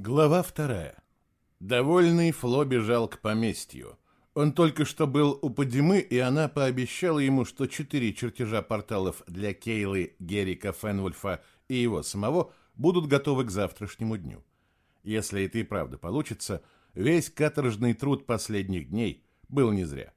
Глава вторая. Довольный Фло бежал к поместью. Он только что был у Падимы, и она пообещала ему, что четыре чертежа порталов для Кейлы, Герика, Фенвульфа и его самого будут готовы к завтрашнему дню. Если это и правда получится, весь каторжный труд последних дней был не зря.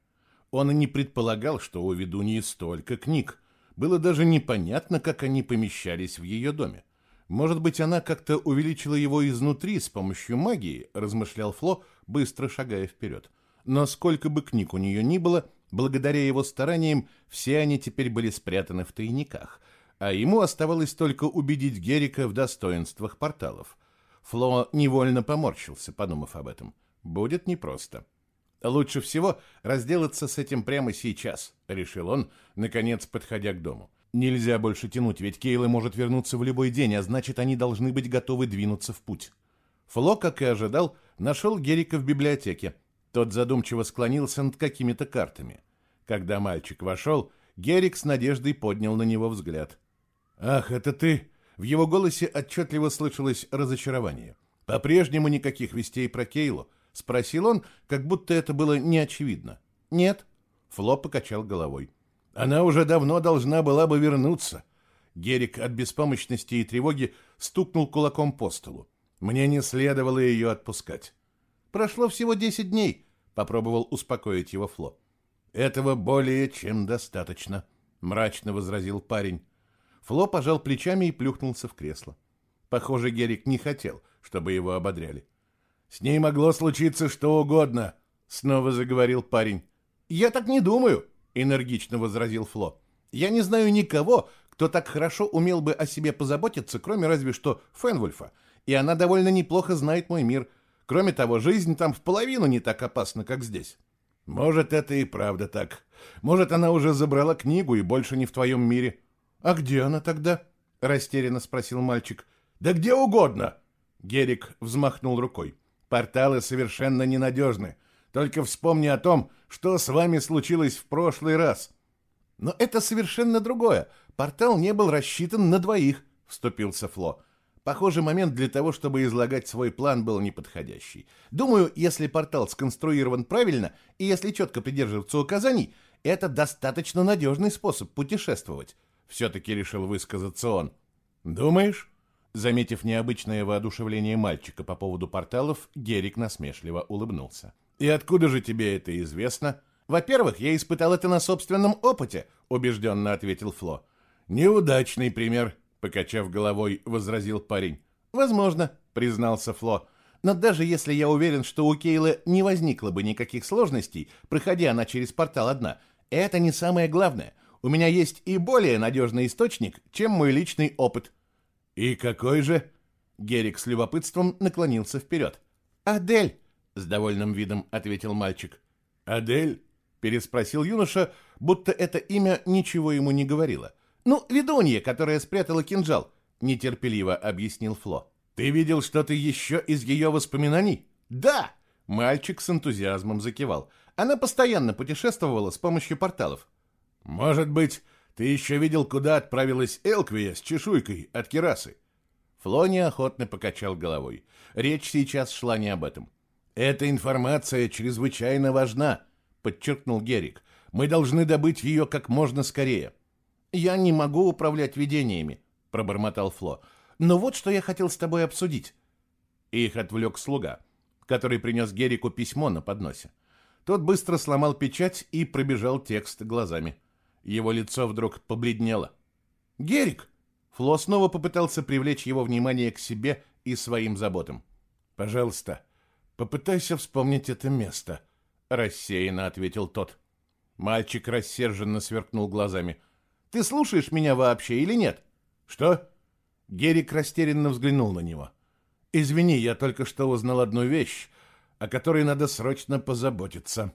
Он и не предполагал, что у ведуньи столько книг. Было даже непонятно, как они помещались в ее доме. Может быть, она как-то увеличила его изнутри с помощью магии, размышлял Фло, быстро шагая вперед. Но сколько бы книг у нее ни было, благодаря его стараниям, все они теперь были спрятаны в тайниках, а ему оставалось только убедить Герика в достоинствах порталов. Фло невольно поморщился, подумав об этом. Будет непросто. Лучше всего разделаться с этим прямо сейчас, решил он, наконец подходя к дому. Нельзя больше тянуть, ведь Кейла может вернуться в любой день, а значит, они должны быть готовы двинуться в путь. Фло, как и ожидал, нашел Герика в библиотеке. Тот задумчиво склонился над какими-то картами. Когда мальчик вошел, Герик с надеждой поднял на него взгляд. «Ах, это ты!» В его голосе отчетливо слышалось разочарование. «По-прежнему никаких вестей про Кейлу?» — спросил он, как будто это было неочевидно. «Нет». Фло покачал головой. Она уже давно должна была бы вернуться. Герик от беспомощности и тревоги стукнул кулаком по столу. Мне не следовало ее отпускать. Прошло всего десять дней, попробовал успокоить его Фло. Этого более чем достаточно, мрачно возразил парень. Фло пожал плечами и плюхнулся в кресло. Похоже, Герик не хотел, чтобы его ободряли. С ней могло случиться что угодно, снова заговорил парень. Я так не думаю, — энергично возразил Фло. «Я не знаю никого, кто так хорошо умел бы о себе позаботиться, кроме разве что Фенвульфа, и она довольно неплохо знает мой мир. Кроме того, жизнь там в половину не так опасна, как здесь». «Может, это и правда так. Может, она уже забрала книгу и больше не в твоем мире». «А где она тогда?» — растерянно спросил мальчик. «Да где угодно!» Герик взмахнул рукой. «Порталы совершенно ненадежны. Только вспомни о том, что с вами случилось в прошлый раз. Но это совершенно другое. Портал не был рассчитан на двоих, вступился Фло. Похоже, момент для того, чтобы излагать свой план, был неподходящий. Думаю, если портал сконструирован правильно и если четко придерживаться указаний, это достаточно надежный способ путешествовать. Все-таки решил высказаться он. Думаешь? Заметив необычное воодушевление мальчика по поводу порталов, Герик насмешливо улыбнулся. И откуда же тебе это известно? Во-первых, я испытал это на собственном опыте, убежденно ответил Фло. Неудачный пример, покачав головой, возразил парень. Возможно, признался Фло. Но даже если я уверен, что у Кейлы не возникло бы никаких сложностей, проходя она через портал одна, это не самое главное. У меня есть и более надежный источник, чем мой личный опыт. И какой же? Герик с любопытством наклонился вперед. Адель, с довольным видом ответил мальчик. Адель? переспросил юноша, будто это имя ничего ему не говорило. Ну, ведунья, которая спрятала кинжал, нетерпеливо объяснил Фло. Ты видел что-то еще из ее воспоминаний? Да! Мальчик с энтузиазмом закивал. Она постоянно путешествовала с помощью порталов. Может быть, ты еще видел, куда отправилась Элквия с чешуйкой от керасы? Фло неохотно покачал головой. Речь сейчас шла не об этом. «Эта информация чрезвычайно важна», — подчеркнул Герик. «Мы должны добыть ее как можно скорее». «Я не могу управлять видениями», — пробормотал Фло. «Но вот что я хотел с тобой обсудить». Их отвлек слуга, который принес Герику письмо на подносе. Тот быстро сломал печать и пробежал текст глазами. Его лицо вдруг побледнело. «Герик!» Фло снова попытался привлечь его внимание к себе и своим заботам. «Пожалуйста, Попытайся вспомнить это место, рассеянно ответил тот. Мальчик рассерженно сверкнул глазами. Ты слушаешь меня вообще или нет? Что? Герик растерянно взглянул на него. Извини, я только что узнал одну вещь, о которой надо срочно позаботиться.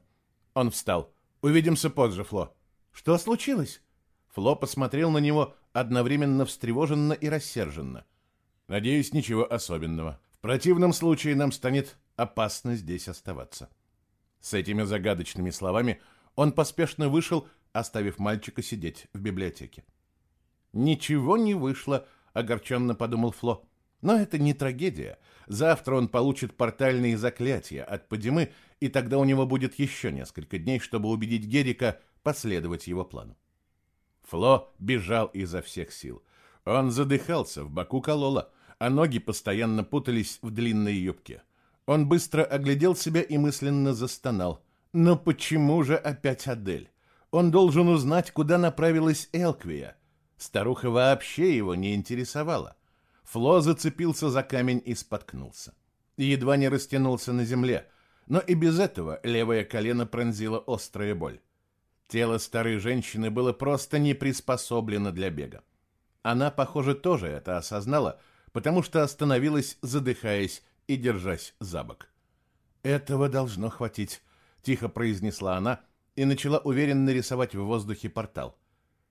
Он встал. Увидимся позже, Фло. Что случилось? Фло посмотрел на него одновременно встревоженно и рассерженно. Надеюсь, ничего особенного. В противном случае нам станет опасно здесь оставаться. С этими загадочными словами он поспешно вышел, оставив мальчика сидеть в библиотеке. Ничего не вышло, огорченно подумал Фло. Но это не трагедия. Завтра он получит портальные заклятия от Падимы, и тогда у него будет еще несколько дней, чтобы убедить Герика последовать его плану. Фло бежал изо всех сил. Он задыхался, в боку кололо, а ноги постоянно путались в длинной юбке. Он быстро оглядел себя и мысленно застонал. Но почему же опять Адель? Он должен узнать, куда направилась Элквия. Старуха вообще его не интересовала. Фло зацепился за камень и споткнулся. Едва не растянулся на земле, но и без этого левое колено пронзила острая боль. Тело старой женщины было просто не приспособлено для бега. Она, похоже, тоже это осознала, потому что остановилась, задыхаясь и держась за бок. «Этого должно хватить», — тихо произнесла она и начала уверенно рисовать в воздухе портал.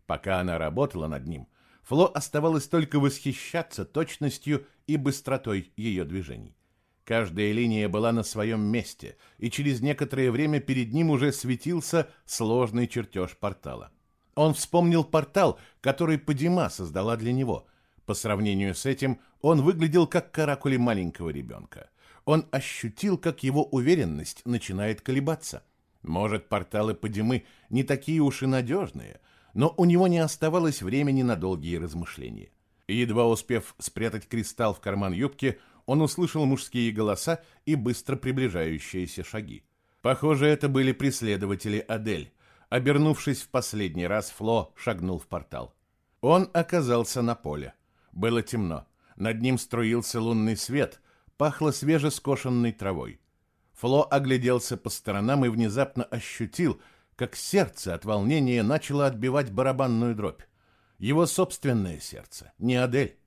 Пока она работала над ним, Фло оставалось только восхищаться точностью и быстротой ее движений. Каждая линия была на своем месте, и через некоторое время перед ним уже светился сложный чертеж портала. Он вспомнил портал, который Падима создала для него. По сравнению с этим он выглядел как каракули маленького ребенка. Он ощутил, как его уверенность начинает колебаться. Может, порталы Падимы не такие уж и надежные, но у него не оставалось времени на долгие размышления. Едва успев спрятать кристалл в карман юбки, он услышал мужские голоса и быстро приближающиеся шаги. Похоже, это были преследователи Адель. Обернувшись в последний раз, Фло шагнул в портал. Он оказался на поле. Было темно. Над ним струился лунный свет, пахло свежескошенной травой. Фло огляделся по сторонам и внезапно ощутил, как сердце от волнения начало отбивать барабанную дробь. Его собственное сердце, не Адель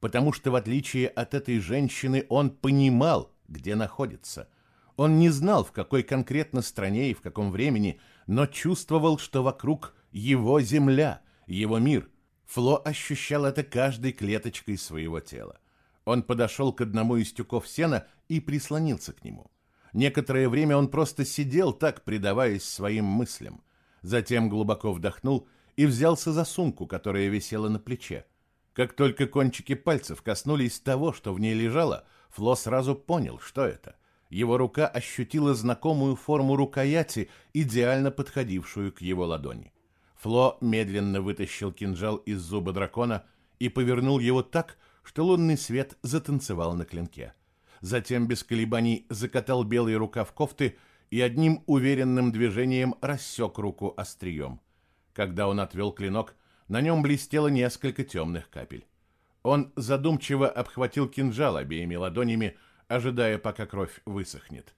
потому что, в отличие от этой женщины, он понимал, где находится. Он не знал, в какой конкретно стране и в каком времени, но чувствовал, что вокруг его земля, его мир. Фло ощущал это каждой клеточкой своего тела. Он подошел к одному из тюков сена и прислонился к нему. Некоторое время он просто сидел так, предаваясь своим мыслям. Затем глубоко вдохнул и взялся за сумку, которая висела на плече. Как только кончики пальцев коснулись того, что в ней лежало, Фло сразу понял, что это. Его рука ощутила знакомую форму рукояти, идеально подходившую к его ладони. Фло медленно вытащил кинжал из зуба дракона и повернул его так, что лунный свет затанцевал на клинке. Затем без колебаний закатал белый рукав кофты и одним уверенным движением рассек руку острием. Когда он отвел клинок, на нем блестело несколько темных капель. Он задумчиво обхватил кинжал обеими ладонями, ожидая, пока кровь высохнет.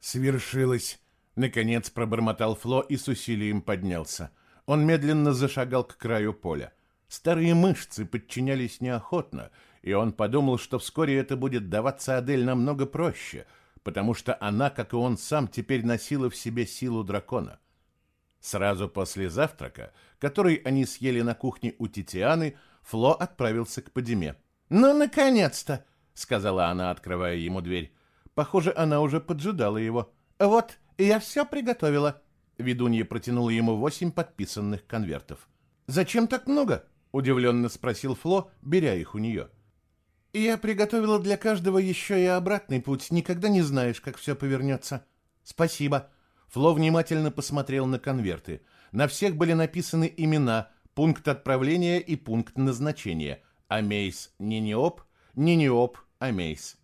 «Свершилось!» — наконец пробормотал Фло и с усилием поднялся. Он медленно зашагал к краю поля. Старые мышцы подчинялись неохотно, и он подумал, что вскоре это будет даваться Адель намного проще, потому что она, как и он сам, теперь носила в себе силу дракона. Сразу после завтрака, который они съели на кухне у Титианы, Фло отправился к Падиме. «Ну, наконец-то!» — сказала она, открывая ему дверь. Похоже, она уже поджидала его. «Вот, я все приготовила». Ведунья протянула ему восемь подписанных конвертов. «Зачем так много?» — удивленно спросил Фло, беря их у нее. «Я приготовила для каждого еще и обратный путь. Никогда не знаешь, как все повернется». «Спасибо», Фло внимательно посмотрел на конверты. На всех были написаны имена, пункт отправления и пункт назначения. Амейс Ниниоп, Ниниоп Амейс.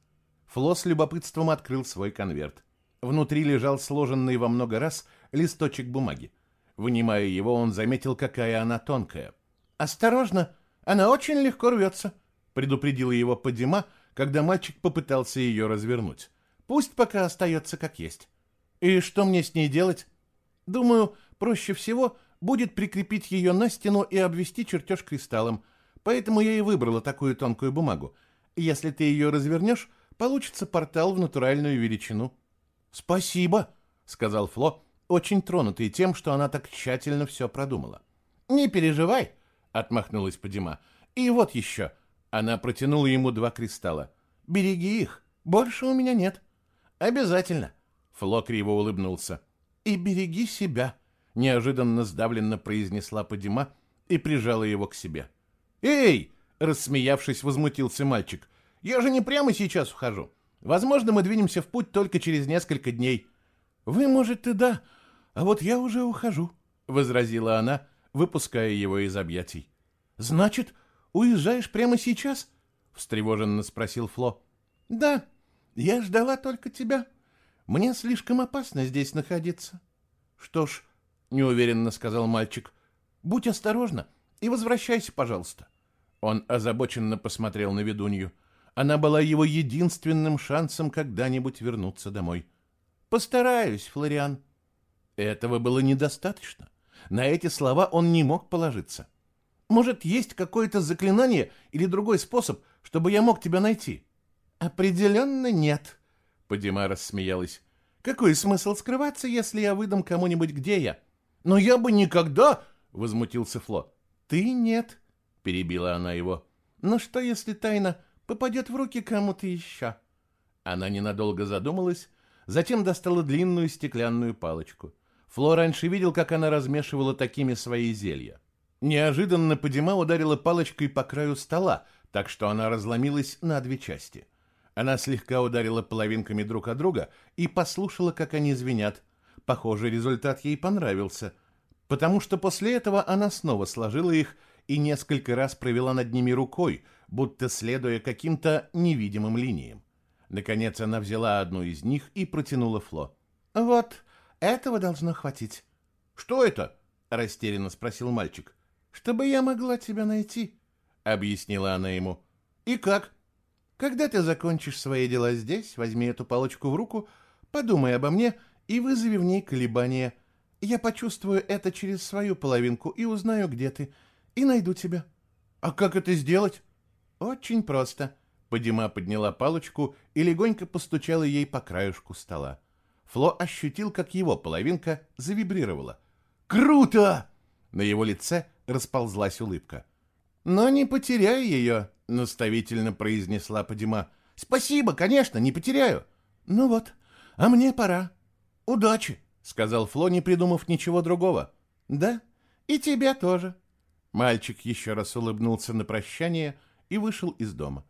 Фло с любопытством открыл свой конверт. Внутри лежал сложенный во много раз листочек бумаги. Вынимая его, он заметил, какая она тонкая. «Осторожно, она очень легко рвется», — предупредила его Падима, когда мальчик попытался ее развернуть. «Пусть пока остается как есть». И что мне с ней делать? Думаю, проще всего будет прикрепить ее на стену и обвести чертеж кристаллом. Поэтому я и выбрала такую тонкую бумагу. Если ты ее развернешь, получится портал в натуральную величину. Спасибо, сказал Фло, очень тронутый тем, что она так тщательно все продумала. Не переживай, отмахнулась Падима. И вот еще. Она протянула ему два кристалла. Береги их, больше у меня нет. Обязательно. Фло криво улыбнулся. «И береги себя», — неожиданно сдавленно произнесла Падима и прижала его к себе. «Эй!» — рассмеявшись, возмутился мальчик. Я же не прямо сейчас ухожу. Возможно, мы двинемся в путь только через несколько дней. Вы, может, и да, а вот я уже ухожу, возразила она, выпуская его из объятий. Значит, уезжаешь прямо сейчас? встревоженно спросил Фло. Да, я ждала только тебя. Мне слишком опасно здесь находиться. Что ж, неуверенно сказал мальчик. Будь осторожна и возвращайся, пожалуйста. Он озабоченно посмотрел на ведунью. Она была его единственным шансом когда-нибудь вернуться домой. «Постараюсь, Флориан». Этого было недостаточно. На эти слова он не мог положиться. «Может, есть какое-то заклинание или другой способ, чтобы я мог тебя найти?» «Определенно нет», — Падима рассмеялась. «Какой смысл скрываться, если я выдам кому-нибудь, где я?» «Но я бы никогда...» — возмутился Фло. «Ты нет», — перебила она его. «Но что, если тайна попадет в руки кому-то еще?» Она ненадолго задумалась, затем достала длинную стеклянную палочку. Фло раньше видел, как она размешивала такими свои зелья. Неожиданно Падима ударила палочкой по краю стола, так что она разломилась на две части. Она слегка ударила половинками друг от друга и послушала, как они звенят. Похоже, результат ей понравился, потому что после этого она снова сложила их и несколько раз провела над ними рукой, будто следуя каким-то невидимым линиям. Наконец она взяла одну из них и протянула Фло. «Вот, этого должно хватить». «Что это?» — растерянно спросил мальчик. «Чтобы я могла тебя найти», — объяснила она ему. «И как?» «Когда ты закончишь свои дела здесь, возьми эту палочку в руку, подумай обо мне и вызови в ней колебания. Я почувствую это через свою половинку и узнаю, где ты, и найду тебя». «А как это сделать?» «Очень просто». Падима подняла палочку и легонько постучала ей по краюшку стола. Фло ощутил, как его половинка завибрировала. «Круто!» На его лице расползлась улыбка. «Но не потеряй ее», — наставительно произнесла Падима. «Спасибо, конечно, не потеряю». «Ну вот, а мне пора». «Удачи», — сказал Фло, не придумав ничего другого. «Да, и тебе тоже». Мальчик еще раз улыбнулся на прощание и вышел из дома.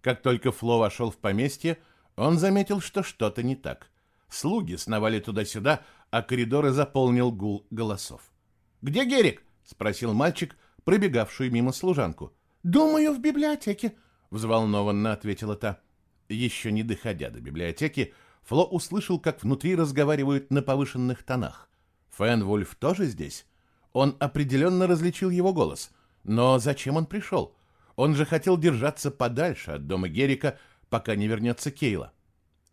Как только Фло вошел в поместье, он заметил, что что-то не так. Слуги сновали туда-сюда, а коридоры заполнил гул голосов. «Где Герик?» — спросил мальчик, пробегавшую мимо служанку. «Думаю, в библиотеке», — взволнованно ответила та. Еще не доходя до библиотеки, Фло услышал, как внутри разговаривают на повышенных тонах. Фенвульф тоже здесь? Он определенно различил его голос. Но зачем он пришел? Он же хотел держаться подальше от дома Герика, пока не вернется Кейла.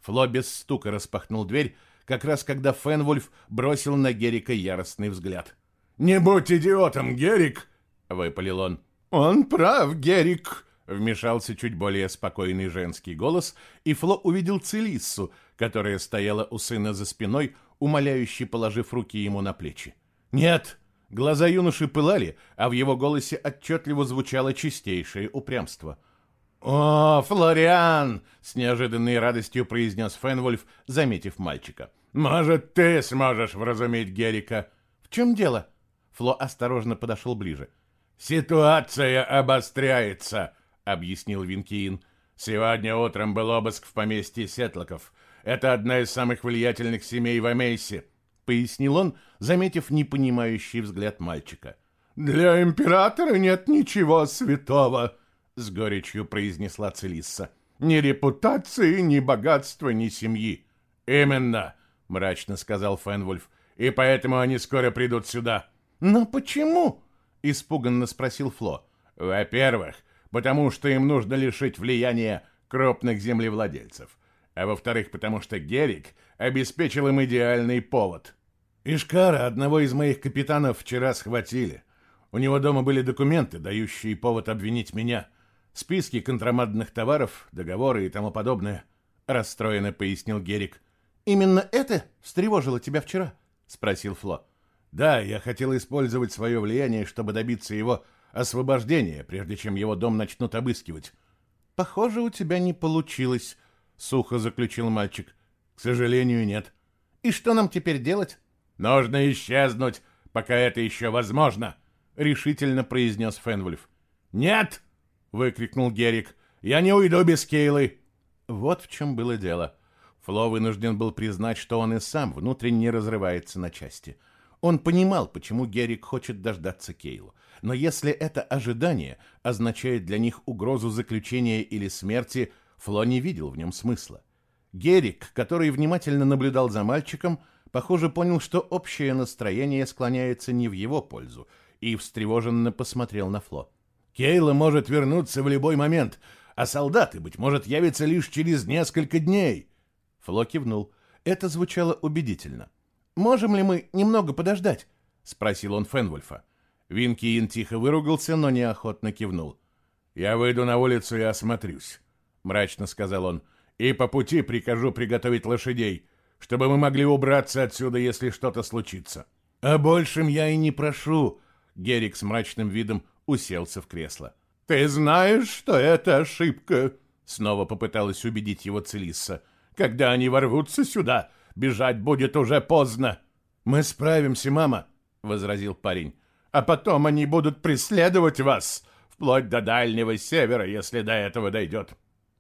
Фло без стука распахнул дверь, как раз когда Фенвульф бросил на Герика яростный взгляд. «Не будь идиотом, Герик!» — выпалил он. «Он прав, Герик!» — вмешался чуть более спокойный женский голос, и Фло увидел Целиссу, которая стояла у сына за спиной, умоляюще положив руки ему на плечи. «Нет!» Глаза юноши пылали, а в его голосе отчетливо звучало чистейшее упрямство. «О, Флориан!» — с неожиданной радостью произнес Фенвольф, заметив мальчика. «Может, ты сможешь вразумить Герика?» «В чем дело?» Фло осторожно подошел ближе. «Ситуация обостряется», — объяснил Винкиин. «Сегодня утром был обыск в поместье Сетлоков. Это одна из самых влиятельных семей в Амейсе. — пояснил он, заметив непонимающий взгляд мальчика. «Для императора нет ничего святого», — с горечью произнесла Целисса. «Ни репутации, ни богатства, ни семьи». «Именно», — мрачно сказал Фенвульф, — «и поэтому они скоро придут сюда». «Но почему?» — испуганно спросил Фло. «Во-первых, потому что им нужно лишить влияния крупных землевладельцев а во-вторых, потому что Герик обеспечил им идеальный повод. Ишкара, одного из моих капитанов, вчера схватили. У него дома были документы, дающие повод обвинить меня. Списки контрабандных товаров, договоры и тому подобное. Расстроенно пояснил Герик. «Именно это встревожило тебя вчера?» — спросил Фло. «Да, я хотел использовать свое влияние, чтобы добиться его освобождения, прежде чем его дом начнут обыскивать». «Похоже, у тебя не получилось», сухо заключил мальчик. К сожалению, нет. И что нам теперь делать? Нужно исчезнуть, пока это еще возможно, решительно произнес Фенвульф. Нет! Выкрикнул Герик. Я не уйду без Кейлы!» Вот в чем было дело. Фло вынужден был признать, что он и сам внутренне разрывается на части. Он понимал, почему Герик хочет дождаться Кейлу. Но если это ожидание означает для них угрозу заключения или смерти, Фло не видел в нем смысла. Герик, который внимательно наблюдал за мальчиком, похоже, понял, что общее настроение склоняется не в его пользу, и встревоженно посмотрел на Фло. «Кейла может вернуться в любой момент, а солдаты, быть может, явятся лишь через несколько дней». Фло кивнул. Это звучало убедительно. «Можем ли мы немного подождать?» — спросил он Фенвольфа. Винкиин тихо выругался, но неохотно кивнул. «Я выйду на улицу и осмотрюсь», — мрачно сказал он. «И по пути прикажу приготовить лошадей, чтобы мы могли убраться отсюда, если что-то случится». «О большем я и не прошу», — Герик с мрачным видом уселся в кресло. «Ты знаешь, что это ошибка?» — снова попыталась убедить его Целисса. «Когда они ворвутся сюда, бежать будет уже поздно». «Мы справимся, мама», — возразил парень. «А потом они будут преследовать вас, вплоть до Дальнего Севера, если до этого дойдет».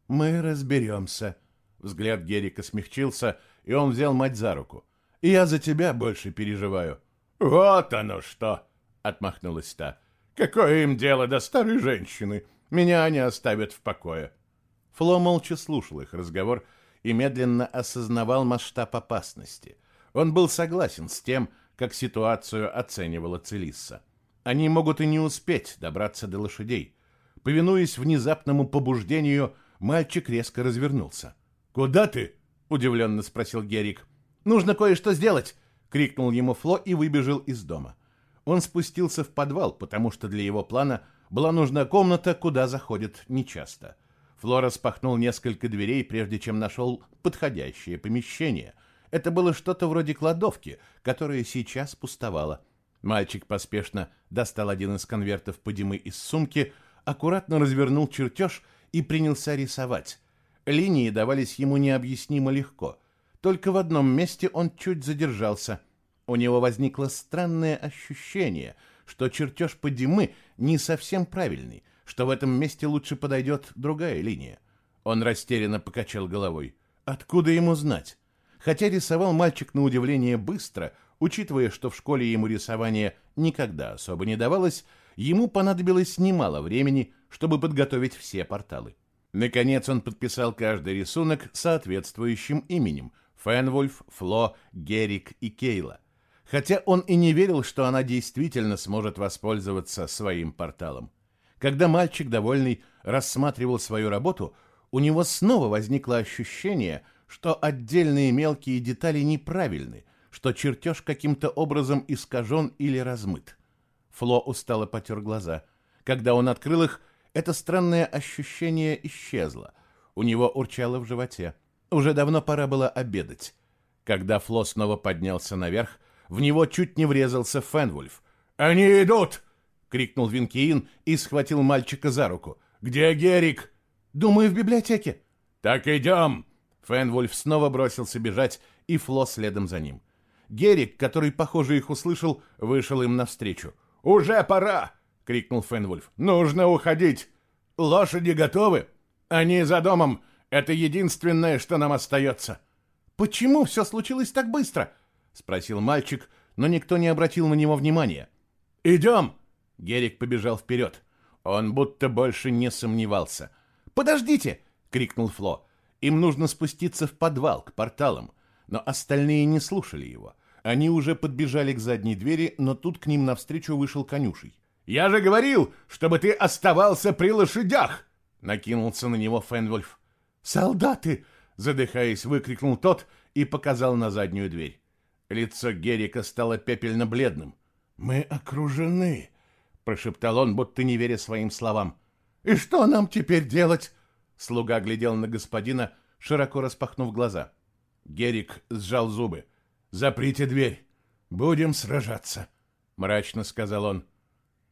«Мы разберемся». Взгляд Герика смягчился, и он взял мать за руку. «Я за тебя больше переживаю». «Вот оно что!» — отмахнулась та. Какое им дело до старой женщины? Меня они оставят в покое. Фло молча слушал их разговор и медленно осознавал масштаб опасности. Он был согласен с тем, как ситуацию оценивала Целисса. Они могут и не успеть добраться до лошадей. Повинуясь внезапному побуждению, мальчик резко развернулся. «Куда ты?» — удивленно спросил Герик. «Нужно кое-что сделать!» — крикнул ему Фло и выбежал из дома. Он спустился в подвал, потому что для его плана была нужна комната, куда заходит нечасто. Флора распахнул несколько дверей, прежде чем нашел подходящее помещение. Это было что-то вроде кладовки, которая сейчас пустовала. Мальчик поспешно достал один из конвертов подимы из сумки, аккуратно развернул чертеж и принялся рисовать. Линии давались ему необъяснимо легко. Только в одном месте он чуть задержался – у него возникло странное ощущение, что чертеж Падимы не совсем правильный, что в этом месте лучше подойдет другая линия. Он растерянно покачал головой. Откуда ему знать? Хотя рисовал мальчик на удивление быстро, учитывая, что в школе ему рисование никогда особо не давалось, ему понадобилось немало времени, чтобы подготовить все порталы. Наконец он подписал каждый рисунок соответствующим именем – Фенвольф, Фло, Герик и Кейла – хотя он и не верил, что она действительно сможет воспользоваться своим порталом. Когда мальчик, довольный, рассматривал свою работу, у него снова возникло ощущение, что отдельные мелкие детали неправильны, что чертеж каким-то образом искажен или размыт. Фло устало потер глаза. Когда он открыл их, это странное ощущение исчезло. У него урчало в животе. Уже давно пора было обедать. Когда Фло снова поднялся наверх, в него чуть не врезался Фенвульф. «Они идут!» — крикнул Винкиин и схватил мальчика за руку. «Где Герик?» «Думаю, в библиотеке». «Так идем!» Фенвульф снова бросился бежать, и Фло следом за ним. Герик, который, похоже, их услышал, вышел им навстречу. «Уже пора!» — крикнул Фенвульф. «Нужно уходить! Лошади готовы? Они за домом! Это единственное, что нам остается!» «Почему все случилось так быстро?» — спросил мальчик, но никто не обратил на него внимания. «Идем!» — Герик побежал вперед. Он будто больше не сомневался. «Подождите!» — крикнул Фло. «Им нужно спуститься в подвал, к порталам». Но остальные не слушали его. Они уже подбежали к задней двери, но тут к ним навстречу вышел конюшей. «Я же говорил, чтобы ты оставался при лошадях!» — накинулся на него Фенвольф. «Солдаты!» — задыхаясь, выкрикнул тот и показал на заднюю дверь. Лицо Герика стало пепельно-бледным. «Мы окружены», — прошептал он, будто не веря своим словам. «И что нам теперь делать?» Слуга глядел на господина, широко распахнув глаза. Герик сжал зубы. «Заприте дверь. Будем сражаться», — мрачно сказал он.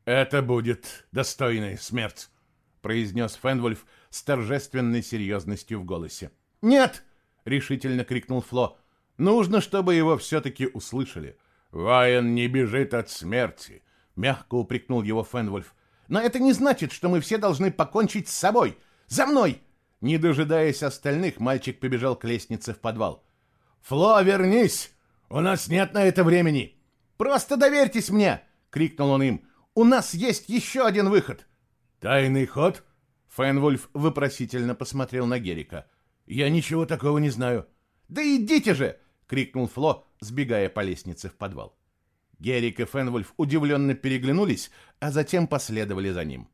«Это будет достойная смерть», — произнес Фенвольф с торжественной серьезностью в голосе. «Нет!» — решительно крикнул Фло. Нужно, чтобы его все-таки услышали. «Вайен не бежит от смерти», — мягко упрекнул его Фенвольф. «Но это не значит, что мы все должны покончить с собой. За мной!» Не дожидаясь остальных, мальчик побежал к лестнице в подвал. «Фло, вернись! У нас нет на это времени!» «Просто доверьтесь мне!» — крикнул он им. «У нас есть еще один выход!» «Тайный ход?» Фенвульф вопросительно посмотрел на Герика. «Я ничего такого не знаю». «Да идите же!» — крикнул Фло, сбегая по лестнице в подвал. Герик и Фенвульф удивленно переглянулись, а затем последовали за ним.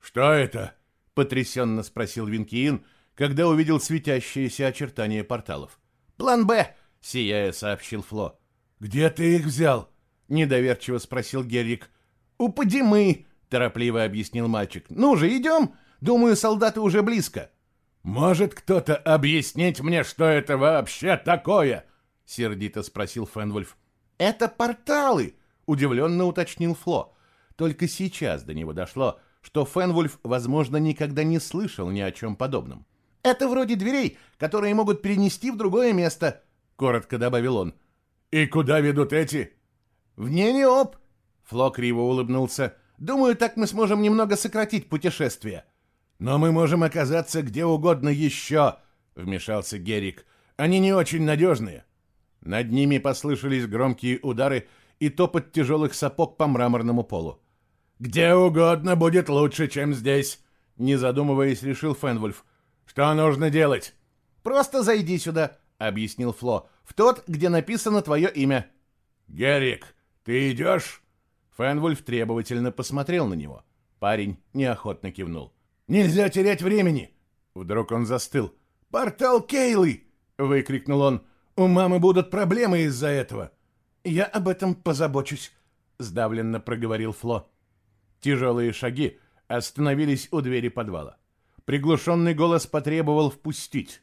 «Что это?» — потрясенно спросил Винкиин, когда увидел светящиеся очертания порталов. «План Б!» — сияя сообщил Фло. «Где ты их взял?» — недоверчиво спросил Герик. «У Падимы!» — торопливо объяснил мальчик. «Ну же, идем! Думаю, солдаты уже близко». «Может кто-то объяснить мне, что это вообще такое?» — сердито спросил Фенвульф. «Это порталы!» — удивленно уточнил Фло. Только сейчас до него дошло, что Фенвульф, возможно, никогда не слышал ни о чем подобном. «Это вроде дверей, которые могут перенести в другое место», — коротко добавил он. «И куда ведут эти?» «В Нениоп!» — Фло криво улыбнулся. «Думаю, так мы сможем немного сократить путешествие». «Но мы можем оказаться где угодно еще», — вмешался Герик. «Они не очень надежные». Над ними послышались громкие удары и топот тяжелых сапог по мраморному полу. «Где угодно будет лучше, чем здесь», — не задумываясь, решил Фенвульф. «Что нужно делать?» «Просто зайди сюда», — объяснил Фло. «В тот, где написано твое имя». «Герик, ты идешь?» Фенвульф требовательно посмотрел на него. Парень неохотно кивнул. «Нельзя терять времени!» Вдруг он застыл. «Портал Кейлы!» — выкрикнул он. У мамы будут проблемы из-за этого. Я об этом позабочусь, сдавленно проговорил Фло. Тяжелые шаги остановились у двери подвала. Приглушенный голос потребовал впустить.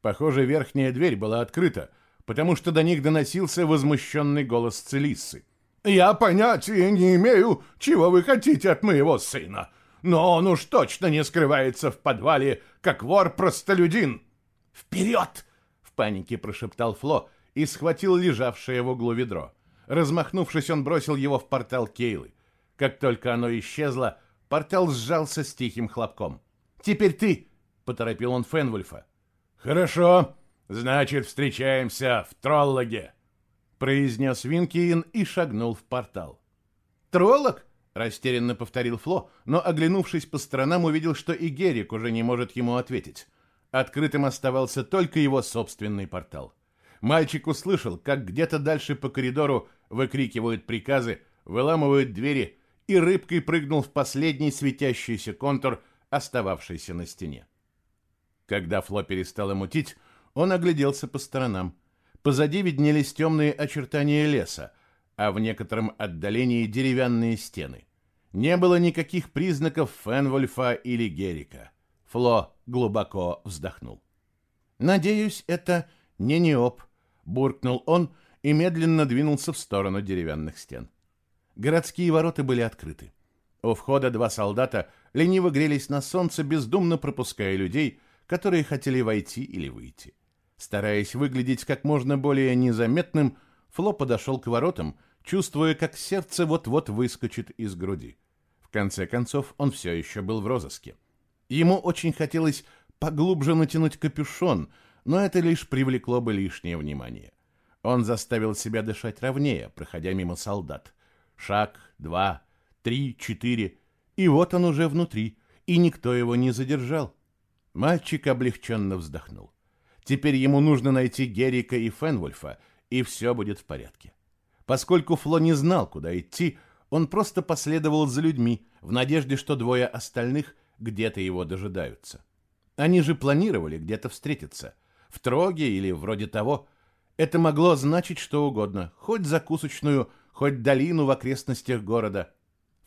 Похоже, верхняя дверь была открыта, потому что до них доносился возмущенный голос Целиссы. «Я понятия не имею, чего вы хотите от моего сына, но он уж точно не скрывается в подвале, как вор-простолюдин!» «Вперед!» Панике прошептал Фло и схватил лежавшее в углу ведро. Размахнувшись, он бросил его в портал Кейлы. Как только оно исчезло, портал сжался с тихим хлопком. «Теперь ты!» — поторопил он Фенвульфа. «Хорошо, значит, встречаемся в Троллоге!» произнес Винкиин и шагнул в портал. «Троллог?» — растерянно повторил Фло, но, оглянувшись по сторонам, увидел, что и Герик уже не может ему ответить. Открытым оставался только его собственный портал. Мальчик услышал, как где-то дальше по коридору выкрикивают приказы, выламывают двери, и рыбкой прыгнул в последний светящийся контур, остававшийся на стене. Когда Фло перестало мутить, он огляделся по сторонам. Позади виднелись темные очертания леса, а в некотором отдалении деревянные стены. Не было никаких признаков Фенвольфа или Герика. Фло глубоко вздохнул. «Надеюсь, это не Неоп», — буркнул он и медленно двинулся в сторону деревянных стен. Городские ворота были открыты. У входа два солдата лениво грелись на солнце, бездумно пропуская людей, которые хотели войти или выйти. Стараясь выглядеть как можно более незаметным, Фло подошел к воротам, чувствуя, как сердце вот-вот выскочит из груди. В конце концов, он все еще был в розыске. Ему очень хотелось поглубже натянуть капюшон, но это лишь привлекло бы лишнее внимание. Он заставил себя дышать ровнее, проходя мимо солдат. Шаг, два, три, четыре, и вот он уже внутри, и никто его не задержал. Мальчик облегченно вздохнул. Теперь ему нужно найти Герика и Фенвольфа, и все будет в порядке. Поскольку Фло не знал, куда идти, он просто последовал за людьми, в надежде, что двое остальных где-то его дожидаются. Они же планировали где-то встретиться. В Троге или вроде того. Это могло значить что угодно. Хоть закусочную, хоть долину в окрестностях города.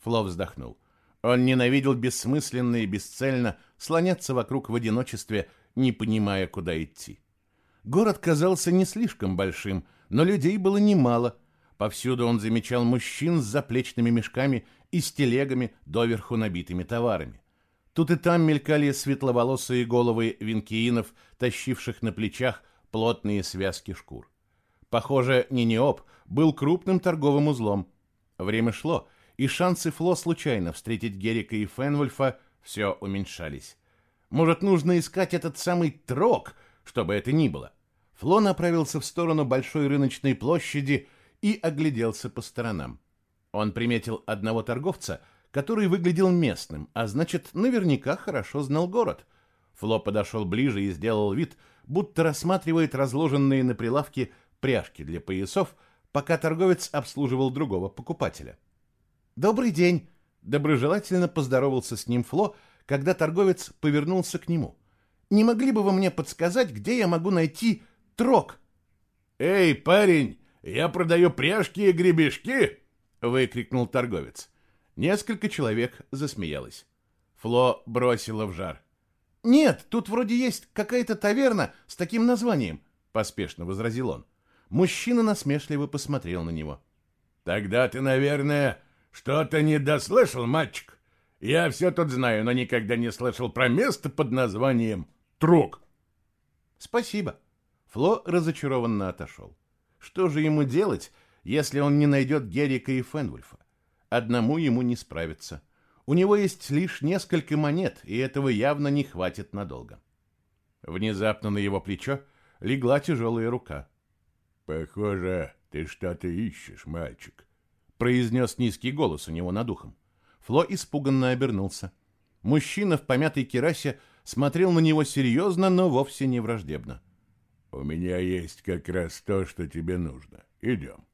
Фло вздохнул. Он ненавидел бессмысленно и бесцельно слоняться вокруг в одиночестве, не понимая, куда идти. Город казался не слишком большим, но людей было немало. Повсюду он замечал мужчин с заплечными мешками и с телегами, доверху набитыми товарами. Тут и там мелькали светловолосые головы винкиинов, тащивших на плечах плотные связки шкур. Похоже, Ниниоп был крупным торговым узлом. Время шло, и шансы Фло случайно встретить Герика и Фенвольфа все уменьшались. Может, нужно искать этот самый трог, чтобы это ни было. Фло направился в сторону большой рыночной площади и огляделся по сторонам. Он приметил одного торговца, который выглядел местным, а значит, наверняка хорошо знал город. Фло подошел ближе и сделал вид, будто рассматривает разложенные на прилавке пряжки для поясов, пока торговец обслуживал другого покупателя. «Добрый день!» — доброжелательно поздоровался с ним Фло, когда торговец повернулся к нему. «Не могли бы вы мне подсказать, где я могу найти трог?» «Эй, парень, я продаю пряжки и гребешки!» — выкрикнул торговец. Несколько человек засмеялось. Фло бросила в жар. «Нет, тут вроде есть какая-то таверна с таким названием», — поспешно возразил он. Мужчина насмешливо посмотрел на него. «Тогда ты, наверное, что-то не дослышал, мальчик. Я все тут знаю, но никогда не слышал про место под названием Трог». «Спасибо». Фло разочарованно отошел. Что же ему делать, если он не найдет Герика и Фенвульфа? Одному ему не справиться. У него есть лишь несколько монет, и этого явно не хватит надолго. Внезапно на его плечо легла тяжелая рука. «Похоже, ты что-то ищешь, мальчик», — произнес низкий голос у него над ухом. Фло испуганно обернулся. Мужчина в помятой керасе смотрел на него серьезно, но вовсе не враждебно. «У меня есть как раз то, что тебе нужно. Идем».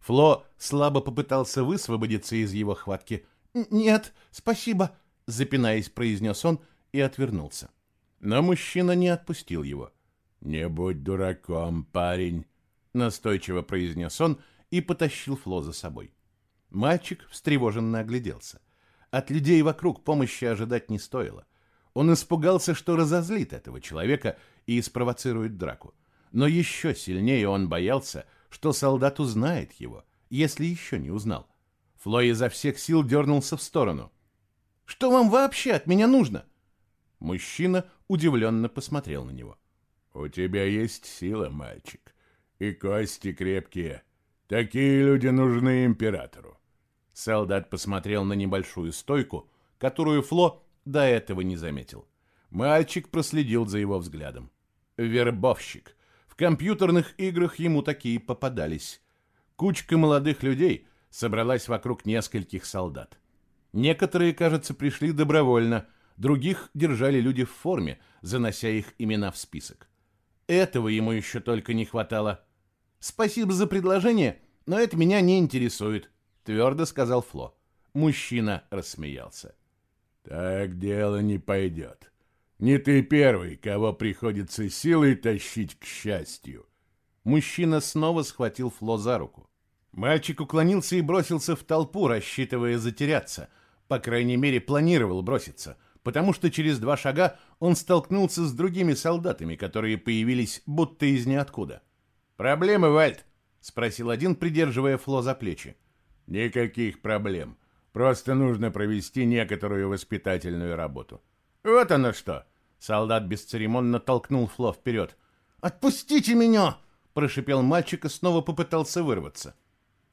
Фло слабо попытался высвободиться из его хватки. «Нет, спасибо», — запинаясь, произнес он и отвернулся. Но мужчина не отпустил его. «Не будь дураком, парень», настойчиво произнес он и потащил Фло за собой. Мальчик встревоженно огляделся. От людей вокруг помощи ожидать не стоило. Он испугался, что разозлит этого человека и спровоцирует драку. Но еще сильнее он боялся, что солдат узнает его, если еще не узнал. Фло изо всех сил дернулся в сторону. «Что вам вообще от меня нужно?» Мужчина удивленно посмотрел на него. «У тебя есть сила, мальчик и кости крепкие. Такие люди нужны императору. Солдат посмотрел на небольшую стойку, которую Фло до этого не заметил. Мальчик проследил за его взглядом. Вербовщик. Компьютерных играх ему такие попадались. Кучка молодых людей собралась вокруг нескольких солдат. Некоторые, кажется, пришли добровольно, других держали люди в форме, занося их имена в список. Этого ему еще только не хватало. «Спасибо за предложение, но это меня не интересует», — твердо сказал Фло. Мужчина рассмеялся. «Так дело не пойдет. Не ты первый, кого приходится силой тащить к счастью». Мужчина снова схватил Фло за руку. Мальчик уклонился и бросился в толпу, рассчитывая затеряться. По крайней мере, планировал броситься, потому что через два шага он столкнулся с другими солдатами, которые появились будто из ниоткуда. «Проблемы, Вальд?» — спросил один, придерживая Фло за плечи. «Никаких проблем. Просто нужно провести некоторую воспитательную работу». «Вот оно что!» Солдат бесцеремонно толкнул Фло вперед. «Отпустите меня!» — прошипел мальчик и снова попытался вырваться.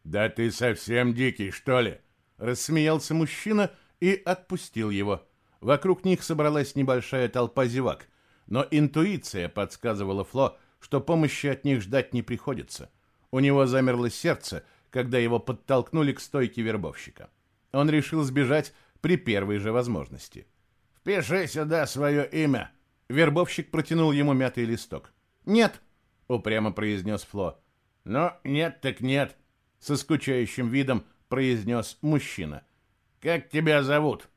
«Да ты совсем дикий, что ли?» — рассмеялся мужчина и отпустил его. Вокруг них собралась небольшая толпа зевак, но интуиция подсказывала Фло, что помощи от них ждать не приходится. У него замерло сердце, когда его подтолкнули к стойке вербовщика. Он решил сбежать при первой же возможности. «Впиши сюда свое имя!» Вербовщик протянул ему мятый листок. «Нет!» — упрямо произнес Фло. «Ну, нет так нет!» — со скучающим видом произнес мужчина. «Как тебя зовут?»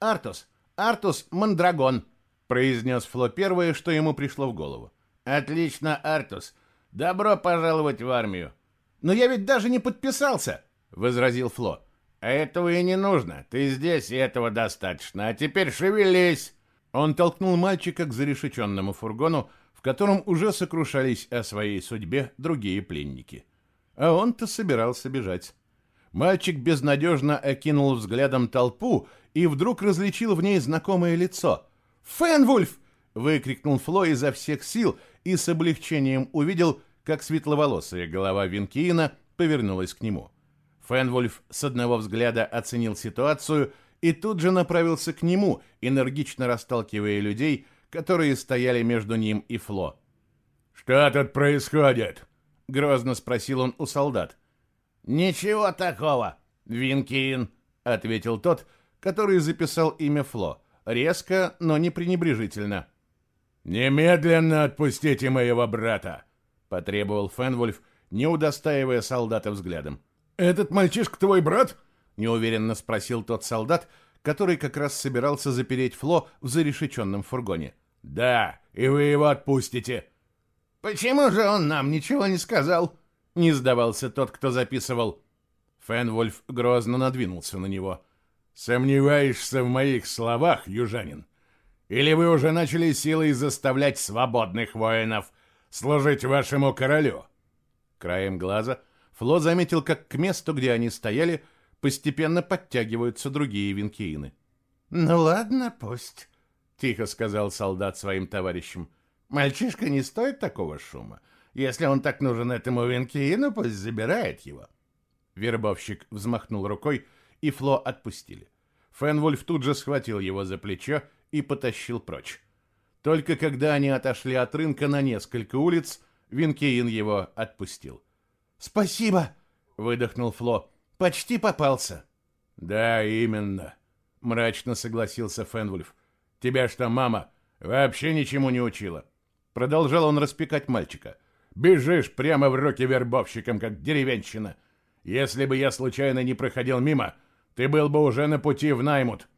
«Артус! Артус Мандрагон!» — произнес Фло первое, что ему пришло в голову. Отлично, Артус. Добро пожаловать в армию. Но я ведь даже не подписался, возразил Фло. Этого и не нужно. Ты здесь, и этого достаточно. А теперь шевелись. Он толкнул мальчика к зарешеченному фургону, в котором уже сокрушались о своей судьбе другие пленники. А он-то собирался бежать. Мальчик безнадежно окинул взглядом толпу и вдруг различил в ней знакомое лицо. «Фенвульф!» — выкрикнул Фло изо всех сил и с облегчением увидел, как светловолосая голова Винкиина повернулась к нему. Фенвульф с одного взгляда оценил ситуацию и тут же направился к нему, энергично расталкивая людей, которые стояли между ним и Фло. «Что тут происходит?» — грозно спросил он у солдат. «Ничего такого, Винкин», — ответил тот, который записал имя Фло, резко, но не пренебрежительно. «Немедленно отпустите моего брата!» — потребовал Фенвольф, не удостаивая солдата взглядом. «Этот мальчишка твой брат?» — неуверенно спросил тот солдат, который как раз собирался запереть Фло в зарешеченном фургоне. «Да, и вы его отпустите!» «Почему же он нам ничего не сказал?» — не сдавался тот, кто записывал. Фенвольф грозно надвинулся на него. «Сомневаешься в моих словах, южанин? Или вы уже начали силой заставлять свободных воинов служить вашему королю?» Краем глаза Фло заметил, как к месту, где они стояли, постепенно подтягиваются другие винкиины. «Ну ладно, пусть», — тихо сказал солдат своим товарищам. «Мальчишка не стоит такого шума. Если он так нужен этому винкиину, пусть забирает его». Вербовщик взмахнул рукой, и Фло отпустили. Фенвольф тут же схватил его за плечо и потащил прочь. Только когда они отошли от рынка на несколько улиц, Винкеин его отпустил. «Спасибо!» — выдохнул Фло. «Почти попался!» «Да, именно!» — мрачно согласился Фенвульф. «Тебя что, мама вообще ничему не учила?» Продолжал он распекать мальчика. «Бежишь прямо в руки вербовщикам, как деревенщина. Если бы я случайно не проходил мимо, ты был бы уже на пути в Наймут».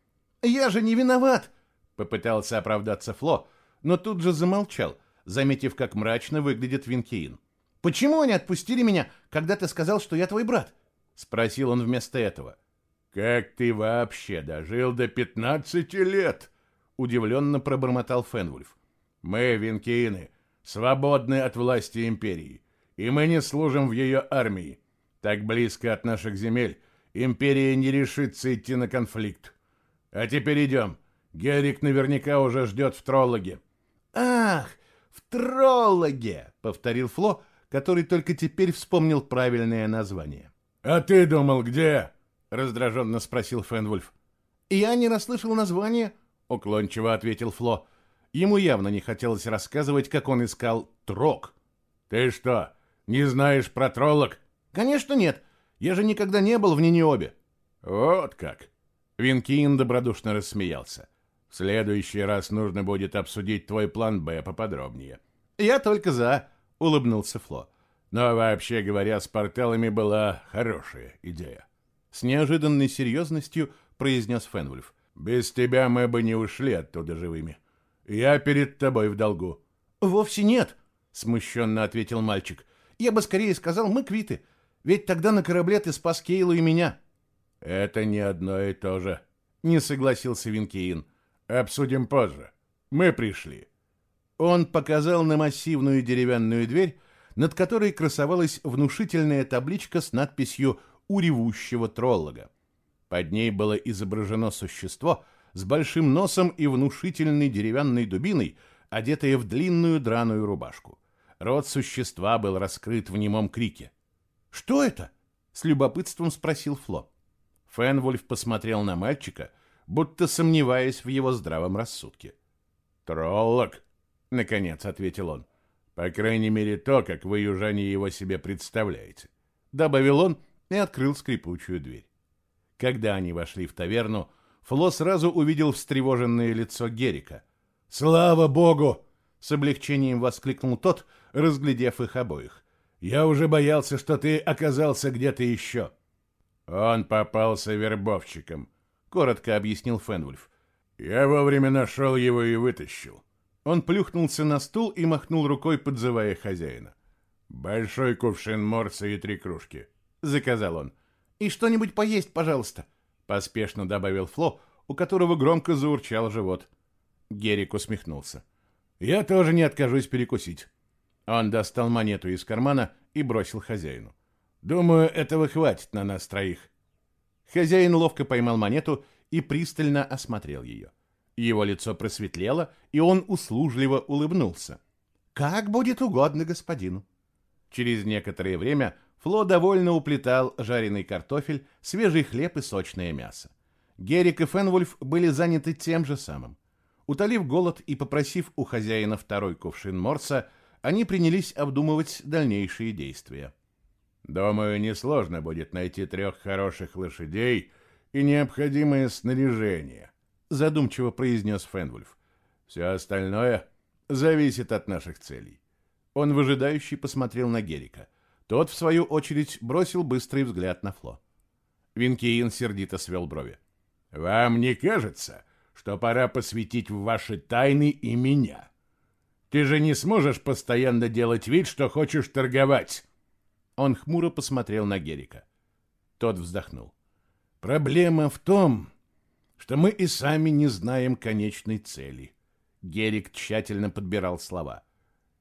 «Я же не виноват!» — попытался оправдаться Фло, но тут же замолчал, заметив, как мрачно выглядит Винкиин. «Почему они отпустили меня, когда ты сказал, что я твой брат?» — спросил он вместо этого. «Как ты вообще дожил до пятнадцати лет?» — удивленно пробормотал Фенвульф. «Мы, Винкиины, свободны от власти империи, и мы не служим в ее армии. Так близко от наших земель империя не решится идти на конфликт. А теперь идем. Герик наверняка уже ждет в Троллоге». «Ах, в Троллоге!» — повторил Фло, который только теперь вспомнил правильное название. «А ты думал, где?» — раздраженно спросил Фенвульф. «Я не расслышал название», — уклончиво ответил Фло. Ему явно не хотелось рассказывать, как он искал трог. «Ты что, не знаешь про троллок?» «Конечно нет. Я же никогда не был в Нинеобе». «Вот как!» Винкин добродушно рассмеялся. «В следующий раз нужно будет обсудить твой план «Б» поподробнее». «Я только за», — улыбнулся Фло. «Но вообще говоря, с порталами была хорошая идея». С неожиданной серьезностью произнес Фенвульф. «Без тебя мы бы не ушли оттуда живыми. Я перед тобой в долгу». «Вовсе нет», — смущенно ответил мальчик. «Я бы скорее сказал, мы квиты. Ведь тогда на корабле ты спас Кейлу и меня». «Это не одно и то же», — не согласился Винкиин. «Обсудим позже. Мы пришли». Он показал на массивную деревянную дверь, над которой красовалась внушительная табличка с надписью «У ревущего троллога». Под ней было изображено существо с большим носом и внушительной деревянной дубиной, одетое в длинную драную рубашку. Рот существа был раскрыт в немом крике. «Что это?» — с любопытством спросил Фло. Фенвульф посмотрел на мальчика, будто сомневаясь в его здравом рассудке. «Троллок», — наконец ответил он. «По крайней мере, то, как вы, южане, его себе представляете», — добавил он и открыл скрипучую дверь. Когда они вошли в таверну, Фло сразу увидел встревоженное лицо Герика. «Слава богу!» — с облегчением воскликнул тот, разглядев их обоих. «Я уже боялся, что ты оказался где-то еще». «Он попался вербовщиком», — коротко объяснил Фенвульф. «Я вовремя нашел его и вытащил». Он плюхнулся на стул и махнул рукой, подзывая хозяина. «Большой кувшин морса и три кружки», — заказал он. «И что-нибудь поесть, пожалуйста», — поспешно добавил Фло, у которого громко заурчал живот. Герик усмехнулся. «Я тоже не откажусь перекусить». Он достал монету из кармана и бросил хозяину. «Думаю, этого хватит на нас троих». Хозяин ловко поймал монету и пристально осмотрел ее. Его лицо просветлело, и он услужливо улыбнулся. «Как будет угодно господину». Через некоторое время Фло довольно уплетал жареный картофель, свежий хлеб и сочное мясо. Герик и Фенвульф были заняты тем же самым. Утолив голод и попросив у хозяина второй кувшин морса, они принялись обдумывать дальнейшие действия. «Думаю, несложно будет найти трех хороших лошадей и необходимое снаряжение», задумчиво произнес Фенвульф. «Все остальное зависит от наших целей». Он выжидающий посмотрел на Герика. Тот, в свою очередь, бросил быстрый взгляд на Фло. Винкиин сердито свел брови. «Вам не кажется, что пора посвятить в ваши тайны и меня? Ты же не сможешь постоянно делать вид, что хочешь торговать!» Он хмуро посмотрел на Герика. Тот вздохнул. «Проблема в том, что мы и сами не знаем конечной цели». Герик тщательно подбирал слова.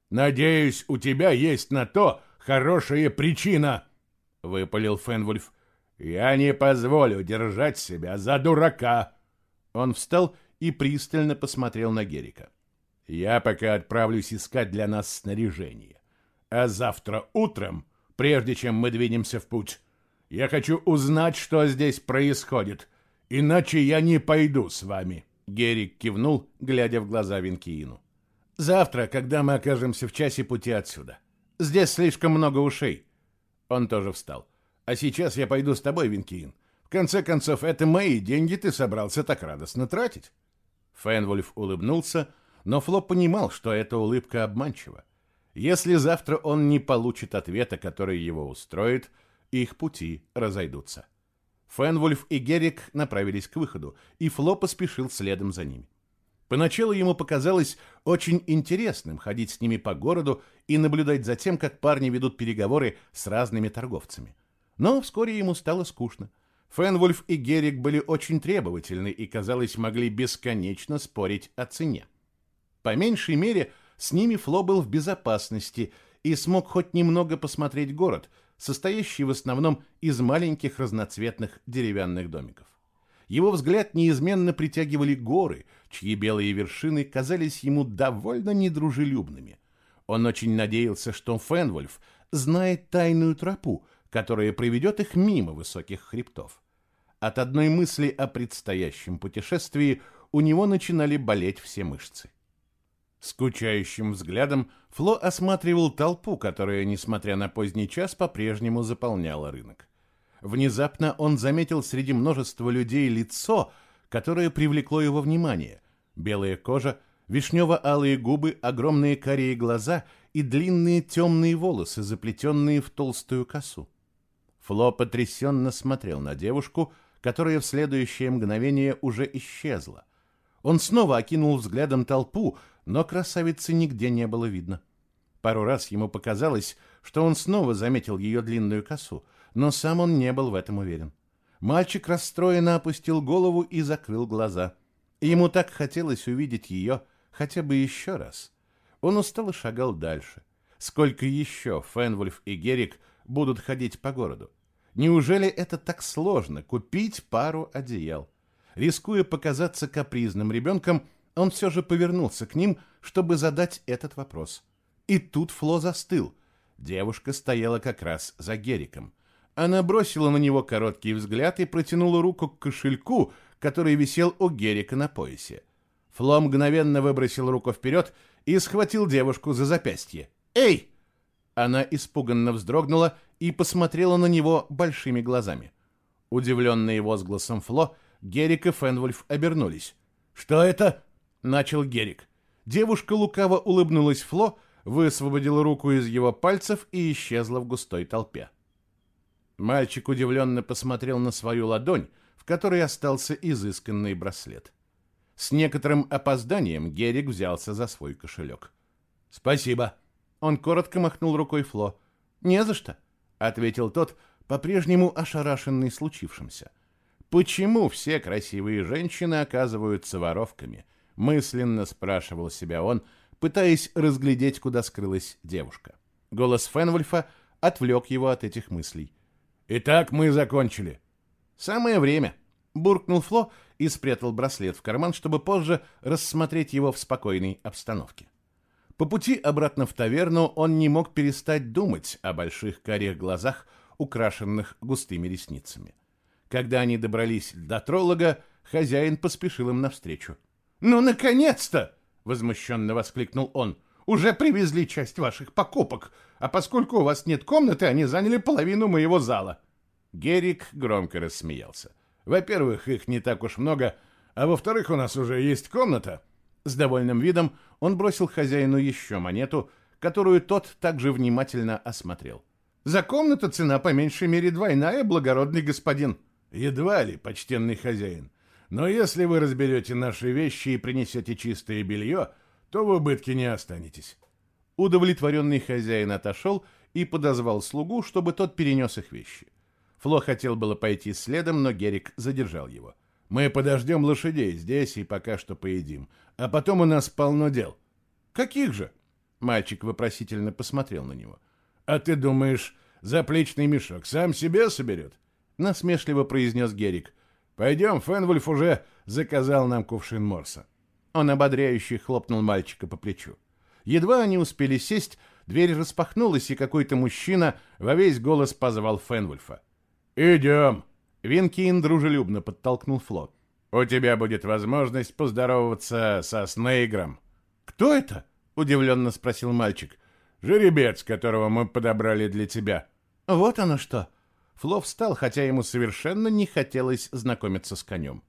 «Надеюсь, у тебя есть на то хорошая причина!» — выпалил Фенвульф. «Я не позволю держать себя за дурака!» Он встал и пристально посмотрел на Герика. «Я пока отправлюсь искать для нас снаряжение. А завтра утром, прежде чем мы двинемся в путь, я хочу узнать, что здесь происходит, иначе я не пойду с вами». Герик кивнул, глядя в глаза Винкиину. «Завтра, когда мы окажемся в часе пути отсюда. Здесь слишком много ушей». Он тоже встал. А сейчас я пойду с тобой, Винкиин. В конце концов, это мои деньги ты собрался так радостно тратить. Фенвольф улыбнулся, но Фло понимал, что эта улыбка обманчива. Если завтра он не получит ответа, который его устроит, их пути разойдутся. Фенвольф и Герик направились к выходу, и Фло поспешил следом за ними. Поначалу ему показалось очень интересным ходить с ними по городу и наблюдать за тем, как парни ведут переговоры с разными торговцами. Но вскоре ему стало скучно. Фенвульф и Герик были очень требовательны и, казалось, могли бесконечно спорить о цене. По меньшей мере, с ними Фло был в безопасности и смог хоть немного посмотреть город, состоящий в основном из маленьких разноцветных деревянных домиков. Его взгляд неизменно притягивали горы, чьи белые вершины казались ему довольно недружелюбными. Он очень надеялся, что Фенвольф знает тайную тропу, которая приведет их мимо высоких хребтов. От одной мысли о предстоящем путешествии у него начинали болеть все мышцы. Скучающим взглядом Фло осматривал толпу, которая, несмотря на поздний час, по-прежнему заполняла рынок. Внезапно он заметил среди множества людей лицо, которое привлекло его внимание. Белая кожа, вишнево-алые губы, огромные карие глаза и длинные темные волосы, заплетенные в толстую косу. Фло потрясенно смотрел на девушку, которая в следующее мгновение уже исчезла. Он снова окинул взглядом толпу, но красавицы нигде не было видно. Пару раз ему показалось, что он снова заметил ее длинную косу, но сам он не был в этом уверен. Мальчик расстроенно опустил голову и закрыл глаза. Ему так хотелось увидеть ее хотя бы еще раз. Он устало шагал дальше. Сколько еще Фенвульф и Герик будут ходить по городу? Неужели это так сложно купить пару одеял? Рискуя показаться капризным ребенком, он все же повернулся к ним, чтобы задать этот вопрос. И тут Фло застыл. Девушка стояла как раз за Гериком. Она бросила на него короткий взгляд и протянула руку к кошельку, который висел у Герика на поясе. Фло мгновенно выбросил руку вперед и схватил девушку за запястье. «Эй!» Она испуганно вздрогнула и посмотрела на него большими глазами. Удивленные возгласом Фло, Герик и Фенвульф обернулись. «Что это?» — начал Герик. Девушка лукаво улыбнулась Фло, высвободила руку из его пальцев и исчезла в густой толпе. Мальчик удивленно посмотрел на свою ладонь, в которой остался изысканный браслет. С некоторым опозданием Герик взялся за свой кошелек. «Спасибо». Он коротко махнул рукой Фло. «Не за что», — ответил тот, по-прежнему ошарашенный случившимся. «Почему все красивые женщины оказываются воровками?» — мысленно спрашивал себя он, пытаясь разглядеть, куда скрылась девушка. Голос Фенвольфа отвлек его от этих мыслей. «Итак, мы закончили». «Самое время», — буркнул Фло и спрятал браслет в карман, чтобы позже рассмотреть его в спокойной обстановке. По пути обратно в таверну он не мог перестать думать о больших карих глазах, украшенных густыми ресницами. Когда они добрались до троллога, хозяин поспешил им навстречу. «Ну, наконец-то!» — возмущенно воскликнул он. «Уже привезли часть ваших покупок, а поскольку у вас нет комнаты, они заняли половину моего зала». Герик громко рассмеялся. «Во-первых, их не так уж много, а во-вторых, у нас уже есть комната». С довольным видом он бросил хозяину еще монету, которую тот также внимательно осмотрел. «За комнату цена по меньшей мере двойная, благородный господин». «Едва ли, почтенный хозяин. Но если вы разберете наши вещи и принесете чистое белье, то в убытке не останетесь». Удовлетворенный хозяин отошел и подозвал слугу, чтобы тот перенес их вещи. Фло хотел было пойти следом, но Герик задержал его. «Мы подождем лошадей здесь и пока что поедим, а потом у нас полно дел». «Каких же?» Мальчик вопросительно посмотрел на него. «А ты думаешь, заплечный мешок сам себе соберет?» Насмешливо произнес Герик. «Пойдем, Фенвульф уже заказал нам кувшин морса». Он ободряюще хлопнул мальчика по плечу. Едва они успели сесть, дверь распахнулась, и какой-то мужчина во весь голос позвал Фенвульфа. «Идем!» Винкин дружелюбно подтолкнул Фло. «У тебя будет возможность поздороваться со Снейгром». «Кто это?» — удивленно спросил мальчик. «Жеребец, которого мы подобрали для тебя». «Вот оно что!» Фло встал, хотя ему совершенно не хотелось знакомиться с конем.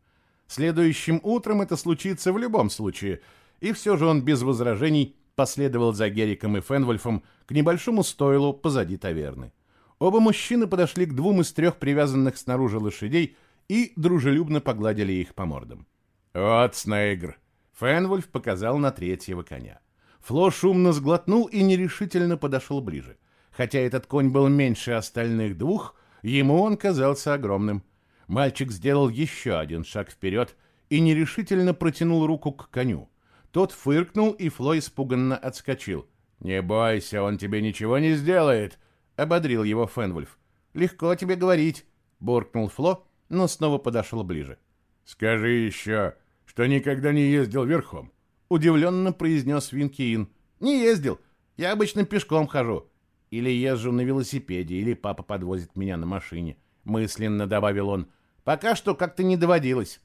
Следующим утром это случится в любом случае, и все же он без возражений последовал за Гериком и Фенвольфом к небольшому стойлу позади таверны. Оба мужчины подошли к двум из трех привязанных снаружи лошадей и дружелюбно погладили их по мордам. «Вот Снейгр!» Фенвольф показал на третьего коня. Фло шумно сглотнул и нерешительно подошел ближе. Хотя этот конь был меньше остальных двух, Ему он казался огромным. Мальчик сделал еще один шаг вперед и нерешительно протянул руку к коню. Тот фыркнул, и Фло испуганно отскочил. «Не бойся, он тебе ничего не сделает», — ободрил его Фенвульф. «Легко тебе говорить», — буркнул Фло, но снова подошел ближе. «Скажи еще, что никогда не ездил верхом», — удивленно произнес Винкиин. «Не ездил. Я обычно пешком хожу. Или езжу на велосипеде, или папа подвозит меня на машине, мысленно добавил он. Пока что как-то не доводилось.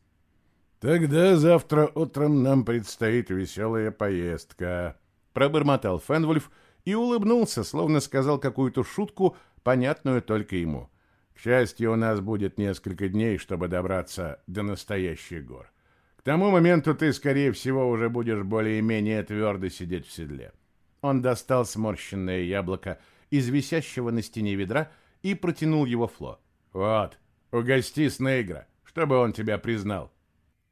Тогда завтра утром нам предстоит веселая поездка, пробормотал Фенвульф и улыбнулся, словно сказал какую-то шутку, понятную только ему. К счастью, у нас будет несколько дней, чтобы добраться до настоящих гор. К тому моменту ты, скорее всего, уже будешь более-менее твердо сидеть в седле. Он достал сморщенное яблоко из висящего на стене ведра и протянул его Фло. «Вот, угости Снейгра, чтобы он тебя признал».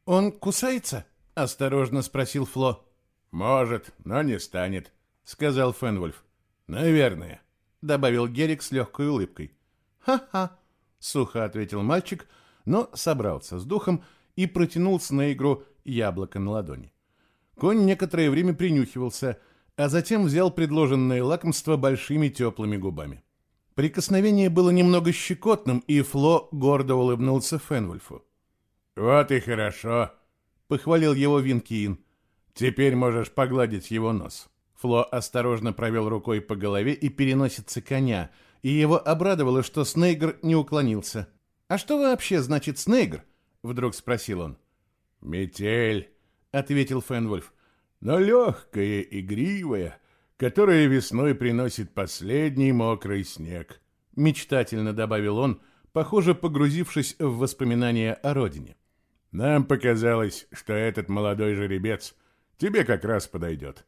«Он кусается?» — осторожно спросил Фло. «Может, но не станет», — сказал Фенвольф. «Наверное», — добавил Герик с легкой улыбкой. «Ха-ха», — сухо ответил мальчик, но собрался с духом и протянул Снейгру яблоко на ладони. Конь некоторое время принюхивался — а затем взял предложенное лакомство большими теплыми губами. Прикосновение было немного щекотным, и Фло гордо улыбнулся Фенвульфу. «Вот и хорошо», — похвалил его Винкиин. «Теперь можешь погладить его нос». Фло осторожно провел рукой по голове и переносице коня, и его обрадовало, что Снейгр не уклонился. «А что вообще значит Снейгр?» — вдруг спросил он. «Метель», — ответил Фенвульф но легкая, игривая, которая весной приносит последний мокрый снег. Мечтательно добавил он, похоже, погрузившись в воспоминания о родине. Нам показалось, что этот молодой жеребец тебе как раз подойдет.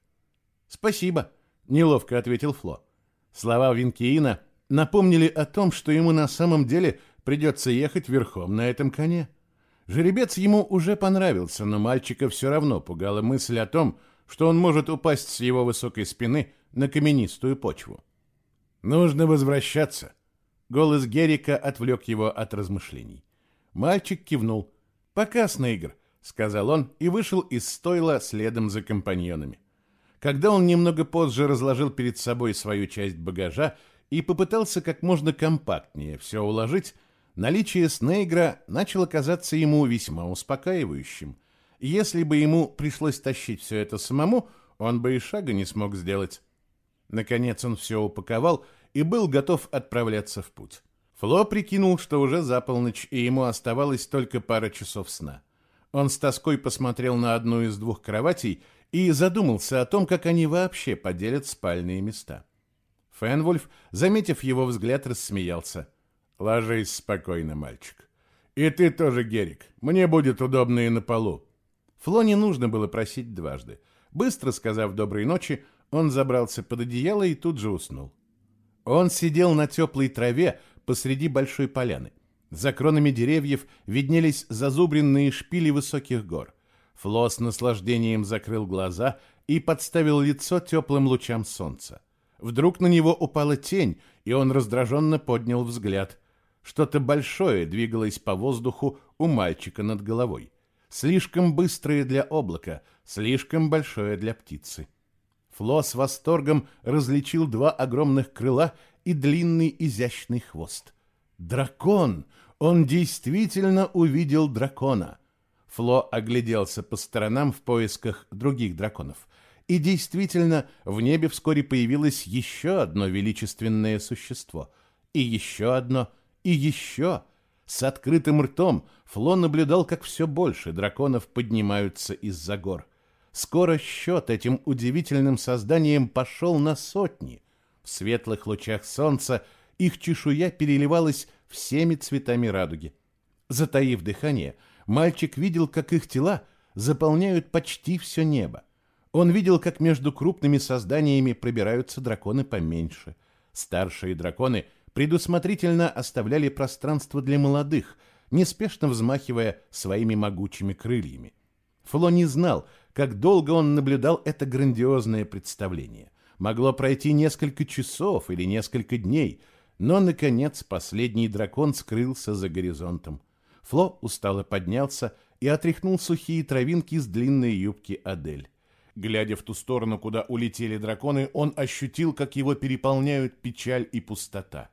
Спасибо, неловко ответил Фло. Слова Винкиина напомнили о том, что ему на самом деле придется ехать верхом на этом коне. Жеребец ему уже понравился, но мальчика все равно пугала мысль о том, что он может упасть с его высокой спины на каменистую почву. «Нужно возвращаться!» Голос Герика отвлек его от размышлений. Мальчик кивнул. «Пока, Снейгр», — сказал он и вышел из стойла следом за компаньонами. Когда он немного позже разложил перед собой свою часть багажа и попытался как можно компактнее все уложить, Наличие Снейгра начало казаться ему весьма успокаивающим. Если бы ему пришлось тащить все это самому, он бы и шага не смог сделать. Наконец он все упаковал и был готов отправляться в путь. Фло прикинул, что уже за полночь, и ему оставалось только пара часов сна. Он с тоской посмотрел на одну из двух кроватей и задумался о том, как они вообще поделят спальные места. Фенвольф, заметив его взгляд, рассмеялся. «Ложись спокойно, мальчик. И ты тоже, Герик. Мне будет удобно и на полу». Фло не нужно было просить дважды. Быстро сказав «доброй ночи», он забрался под одеяло и тут же уснул. Он сидел на теплой траве посреди большой поляны. За кронами деревьев виднелись зазубренные шпили высоких гор. Фло с наслаждением закрыл глаза и подставил лицо теплым лучам солнца. Вдруг на него упала тень, и он раздраженно поднял взгляд. Что-то большое двигалось по воздуху у мальчика над головой. Слишком быстрое для облака, слишком большое для птицы. Фло с восторгом различил два огромных крыла и длинный изящный хвост. Дракон! Он действительно увидел дракона. Фло огляделся по сторонам в поисках других драконов. И действительно, в небе вскоре появилось еще одно величественное существо. И еще одно, и еще. С открытым ртом Фло наблюдал, как все больше драконов поднимаются из-за гор. Скоро счет этим удивительным созданием пошел на сотни. В светлых лучах солнца их чешуя переливалась всеми цветами радуги. Затаив дыхание, мальчик видел, как их тела заполняют почти все небо. Он видел, как между крупными созданиями пробираются драконы поменьше. Старшие драконы предусмотрительно оставляли пространство для молодых, неспешно взмахивая своими могучими крыльями. Фло не знал, как долго он наблюдал это грандиозное представление. Могло пройти несколько часов или несколько дней, но, наконец, последний дракон скрылся за горизонтом. Фло устало поднялся и отряхнул сухие травинки с длинной юбки Адель. Глядя в ту сторону, куда улетели драконы, он ощутил, как его переполняют печаль и пустота.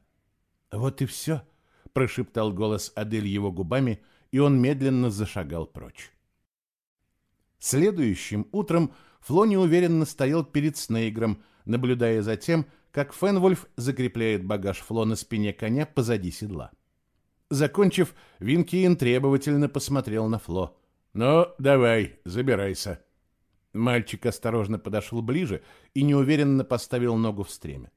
«Вот и все», — прошептал голос Адель его губами, и он медленно зашагал прочь. Следующим утром Фло неуверенно стоял перед Снейгром, наблюдая за тем, как Фенвольф закрепляет багаж Фло на спине коня позади седла. Закончив, Винкиен требовательно посмотрел на Фло. «Ну, давай, забирайся». Мальчик осторожно подошел ближе и неуверенно поставил ногу в стремя.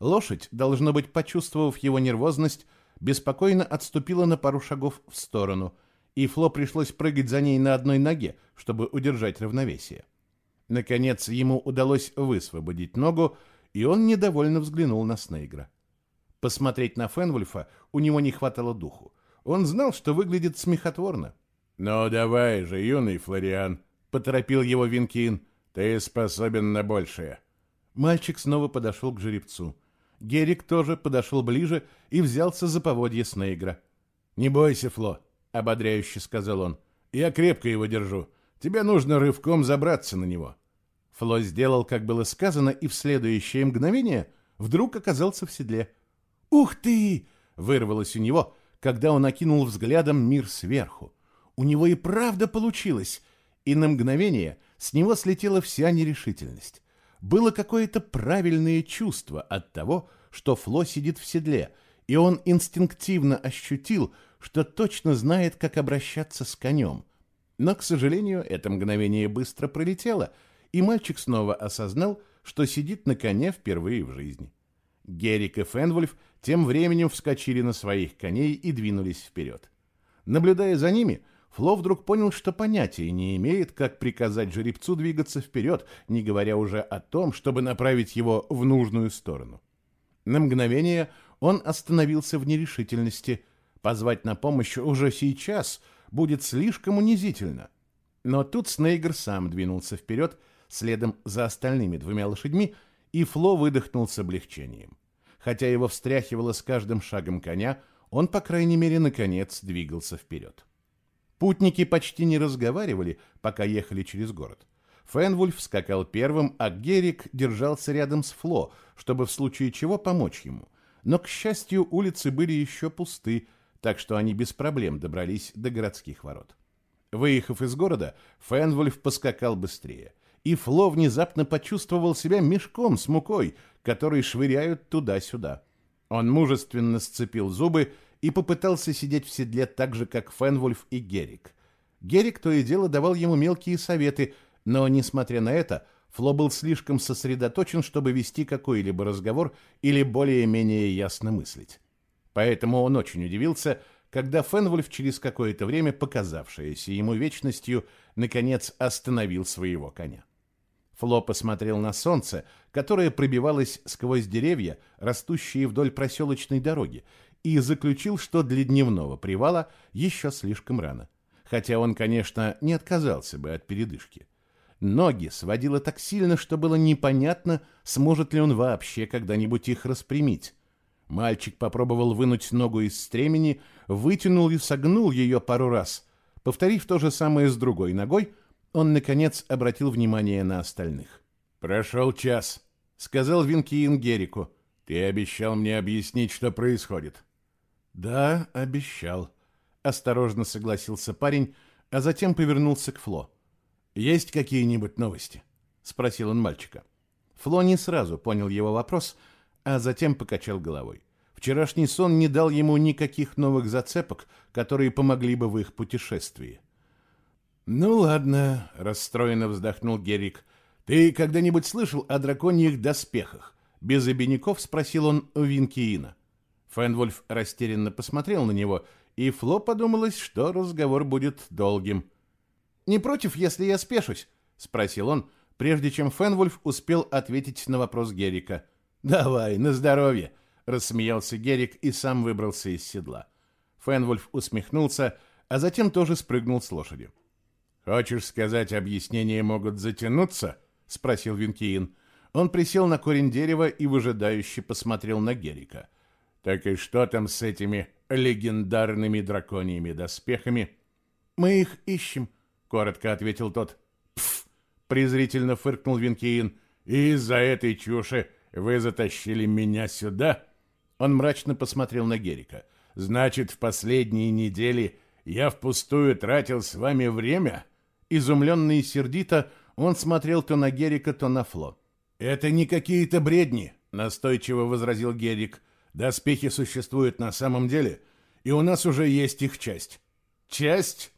Лошадь, должно быть, почувствовав его нервозность, беспокойно отступила на пару шагов в сторону – и Фло пришлось прыгать за ней на одной ноге, чтобы удержать равновесие. Наконец ему удалось высвободить ногу, и он недовольно взглянул на Снейгра. Посмотреть на Фенвульфа у него не хватало духу. Он знал, что выглядит смехотворно. «Ну давай же, юный Флориан», — поторопил его Винкин, — «ты способен на большее». Мальчик снова подошел к жеребцу. Герик тоже подошел ближе и взялся за поводье Снейгра. «Не бойся, Фло, — ободряюще сказал он. «Я крепко его держу. Тебе нужно рывком забраться на него». Фло сделал, как было сказано, и в следующее мгновение вдруг оказался в седле. «Ух ты!» — вырвалось у него, когда он окинул взглядом мир сверху. У него и правда получилось, и на мгновение с него слетела вся нерешительность. Было какое-то правильное чувство от того, что Фло сидит в седле, и он инстинктивно ощутил, что точно знает, как обращаться с конем. Но, к сожалению, это мгновение быстро пролетело, и мальчик снова осознал, что сидит на коне впервые в жизни. Герик и Фенвольф тем временем вскочили на своих коней и двинулись вперед. Наблюдая за ними, Фло вдруг понял, что понятия не имеет, как приказать жеребцу двигаться вперед, не говоря уже о том, чтобы направить его в нужную сторону. На мгновение он остановился в нерешительности, Позвать на помощь уже сейчас будет слишком унизительно. Но тут Снейгер сам двинулся вперед, следом за остальными двумя лошадьми, и Фло выдохнул с облегчением. Хотя его встряхивало с каждым шагом коня, он, по крайней мере, наконец двигался вперед. Путники почти не разговаривали, пока ехали через город. Фенвульф скакал первым, а Герик держался рядом с Фло, чтобы в случае чего помочь ему. Но, к счастью, улицы были еще пусты, так что они без проблем добрались до городских ворот. Выехав из города, Фенвольф поскакал быстрее, и Фло внезапно почувствовал себя мешком с мукой, который швыряют туда-сюда. Он мужественно сцепил зубы и попытался сидеть в седле так же, как Фенвольф и Герик. Герик то и дело давал ему мелкие советы, но, несмотря на это, Фло был слишком сосредоточен, чтобы вести какой-либо разговор или более-менее ясно мыслить. Поэтому он очень удивился, когда Фенвольф через какое-то время, показавшееся ему вечностью, наконец остановил своего коня. Фло посмотрел на солнце, которое пробивалось сквозь деревья, растущие вдоль проселочной дороги, и заключил, что для дневного привала еще слишком рано. Хотя он, конечно, не отказался бы от передышки. Ноги сводило так сильно, что было непонятно, сможет ли он вообще когда-нибудь их распрямить. Мальчик попробовал вынуть ногу из стремени, вытянул и согнул ее пару раз. Повторив то же самое с другой ногой, он, наконец, обратил внимание на остальных. «Прошел час», — сказал Винкиин Герику. «Ты обещал мне объяснить, что происходит». «Да, обещал», — осторожно согласился парень, а затем повернулся к Фло. «Есть какие-нибудь новости?» — спросил он мальчика. Фло не сразу понял его вопрос, а затем покачал головой. Вчерашний сон не дал ему никаких новых зацепок, которые помогли бы в их путешествии. «Ну ладно», — расстроенно вздохнул Герик. «Ты когда-нибудь слышал о драконьих доспехах?» Без обиняков спросил он у Винкиина. Фенвольф растерянно посмотрел на него, и Фло подумалось, что разговор будет долгим. «Не против, если я спешусь?» — спросил он, прежде чем Фенвольф успел ответить на вопрос Герика. «Давай, на здоровье!» — рассмеялся Герик и сам выбрался из седла. Фенвольф усмехнулся, а затем тоже спрыгнул с лошади. «Хочешь сказать, объяснения могут затянуться?» — спросил Винкиин. Он присел на корень дерева и выжидающе посмотрел на Герика. «Так и что там с этими легендарными драконьими доспехами?» «Мы их ищем», коротко ответил тот. Пф! презрительно фыркнул Винкиин. И из-за этой чуши вы затащили меня сюда? Он мрачно посмотрел на Герика. Значит, в последние недели я впустую тратил с вами время? Изумленный и сердито он смотрел то на Герика, то на Фло. Это не какие-то бредни, настойчиво возразил Герик. Доспехи существуют на самом деле, и у нас уже есть их часть. Часть?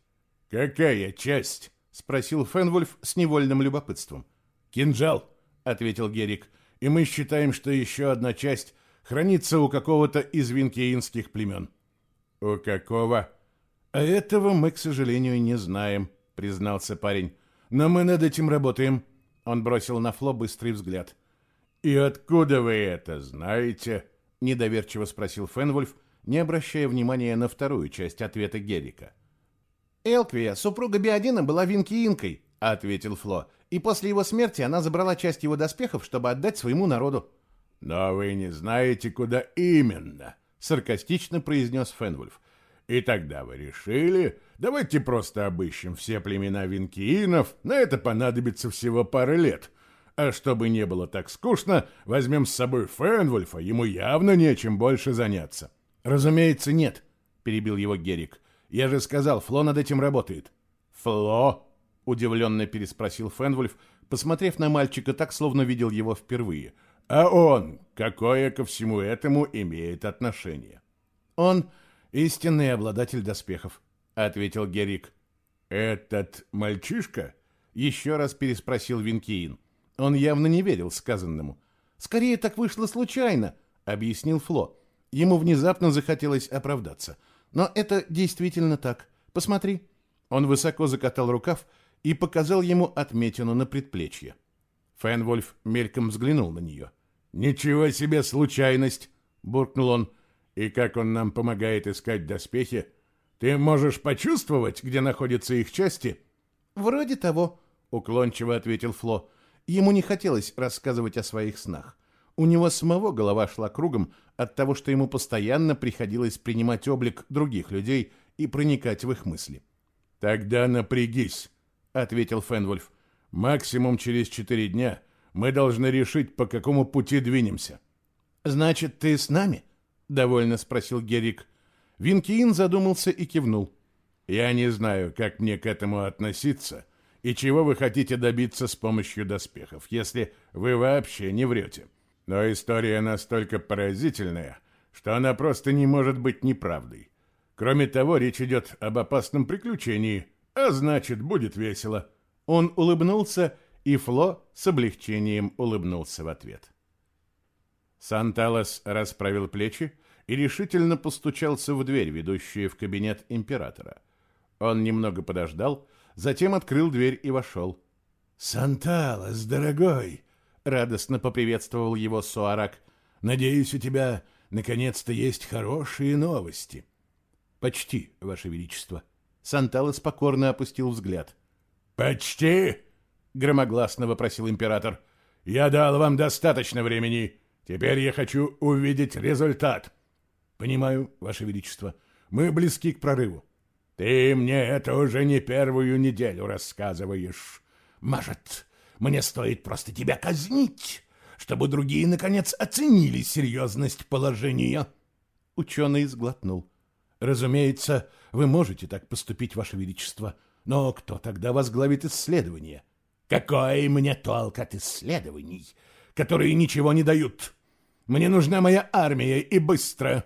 «Какая часть?» — спросил Фенвольф с невольным любопытством. «Кинжал», — ответил Герик, — «и мы считаем, что еще одна часть хранится у какого-то из винкеинских племен». «У какого?» «А этого мы, к сожалению, не знаем», — признался парень. «Но мы над этим работаем». Он бросил на Фло быстрый взгляд. «И откуда вы это знаете?» — недоверчиво спросил Фенвольф, не обращая внимания на вторую часть ответа Герика. «Элквия, супруга Биодина, была Винки-Инкой», — ответил Фло. «И после его смерти она забрала часть его доспехов, чтобы отдать своему народу». «Но вы не знаете, куда именно», — саркастично произнес Фенвульф. «И тогда вы решили, давайте просто обыщем все племена Винкиинов, на это понадобится всего пара лет». А чтобы не было так скучно, возьмем с собой Фенвульфа, ему явно нечем больше заняться. Разумеется, нет, перебил его Герик. Я же сказал, Фло над этим работает. Фло? Удивленно переспросил Фенвульф, посмотрев на мальчика так, словно видел его впервые. А он, какое ко всему этому имеет отношение? Он истинный обладатель доспехов, ответил Герик. Этот мальчишка? Еще раз переспросил Винкиин. Он явно не верил сказанному. Скорее так вышло случайно, объяснил Фло. Ему внезапно захотелось оправдаться. — но это действительно так. Посмотри. Он высоко закатал рукав и показал ему отметину на предплечье. Фенвольф мельком взглянул на нее. «Ничего себе случайность!» — буркнул он. «И как он нам помогает искать доспехи? Ты можешь почувствовать, где находятся их части?» «Вроде того», — уклончиво ответил Фло. Ему не хотелось рассказывать о своих снах. У него самого голова шла кругом от того, что ему постоянно приходилось принимать облик других людей и проникать в их мысли. «Тогда напрягись», — ответил Фенвольф. «Максимум через четыре дня мы должны решить, по какому пути двинемся». «Значит, ты с нами?» — довольно спросил Герик. Винкиин задумался и кивнул. «Я не знаю, как мне к этому относиться и чего вы хотите добиться с помощью доспехов, если вы вообще не врете. Но история настолько поразительная, что она просто не может быть неправдой. Кроме того, речь идет об опасном приключении, а значит, будет весело. Он улыбнулся, и Фло с облегчением улыбнулся в ответ. Санталос расправил плечи и решительно постучался в дверь, ведущую в кабинет императора. Он немного подождал, затем открыл дверь и вошел. «Санталос, дорогой!» — радостно поприветствовал его Суарак. «Надеюсь, у тебя наконец-то есть хорошие новости». «Почти, Ваше Величество». Санталос покорно опустил взгляд. «Почти?» — громогласно вопросил император. «Я дал вам достаточно времени. Теперь я хочу увидеть результат». «Понимаю, Ваше Величество. Мы близки к прорыву». «Ты мне это уже не первую неделю рассказываешь. Может, мне стоит просто тебя казнить, чтобы другие, наконец, оценили серьезность положения?» Ученый сглотнул. «Разумеется, вы можете так поступить, Ваше Величество, но кто тогда возглавит исследование?» «Какой мне толк от исследований, которые ничего не дают? Мне нужна моя армия и быстро.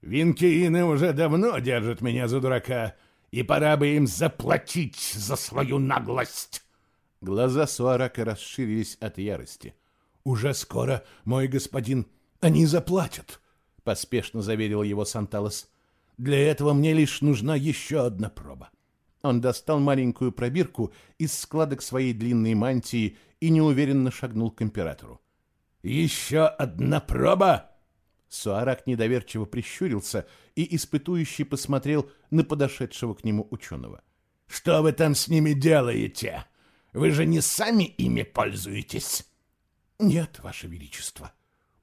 Винкиины уже давно держат меня за дурака, и пора бы им заплатить за свою наглость». Глаза Суарака расширились от ярости. «Уже скоро, мой господин, они заплатят», — поспешно заверил его Санталос. Для этого мне лишь нужна еще одна проба. Он достал маленькую пробирку из складок своей длинной мантии и неуверенно шагнул к императору. «Еще одна проба!» Суарак недоверчиво прищурился и испытующий посмотрел на подошедшего к нему ученого. «Что вы там с ними делаете? Вы же не сами ими пользуетесь?» «Нет, Ваше Величество».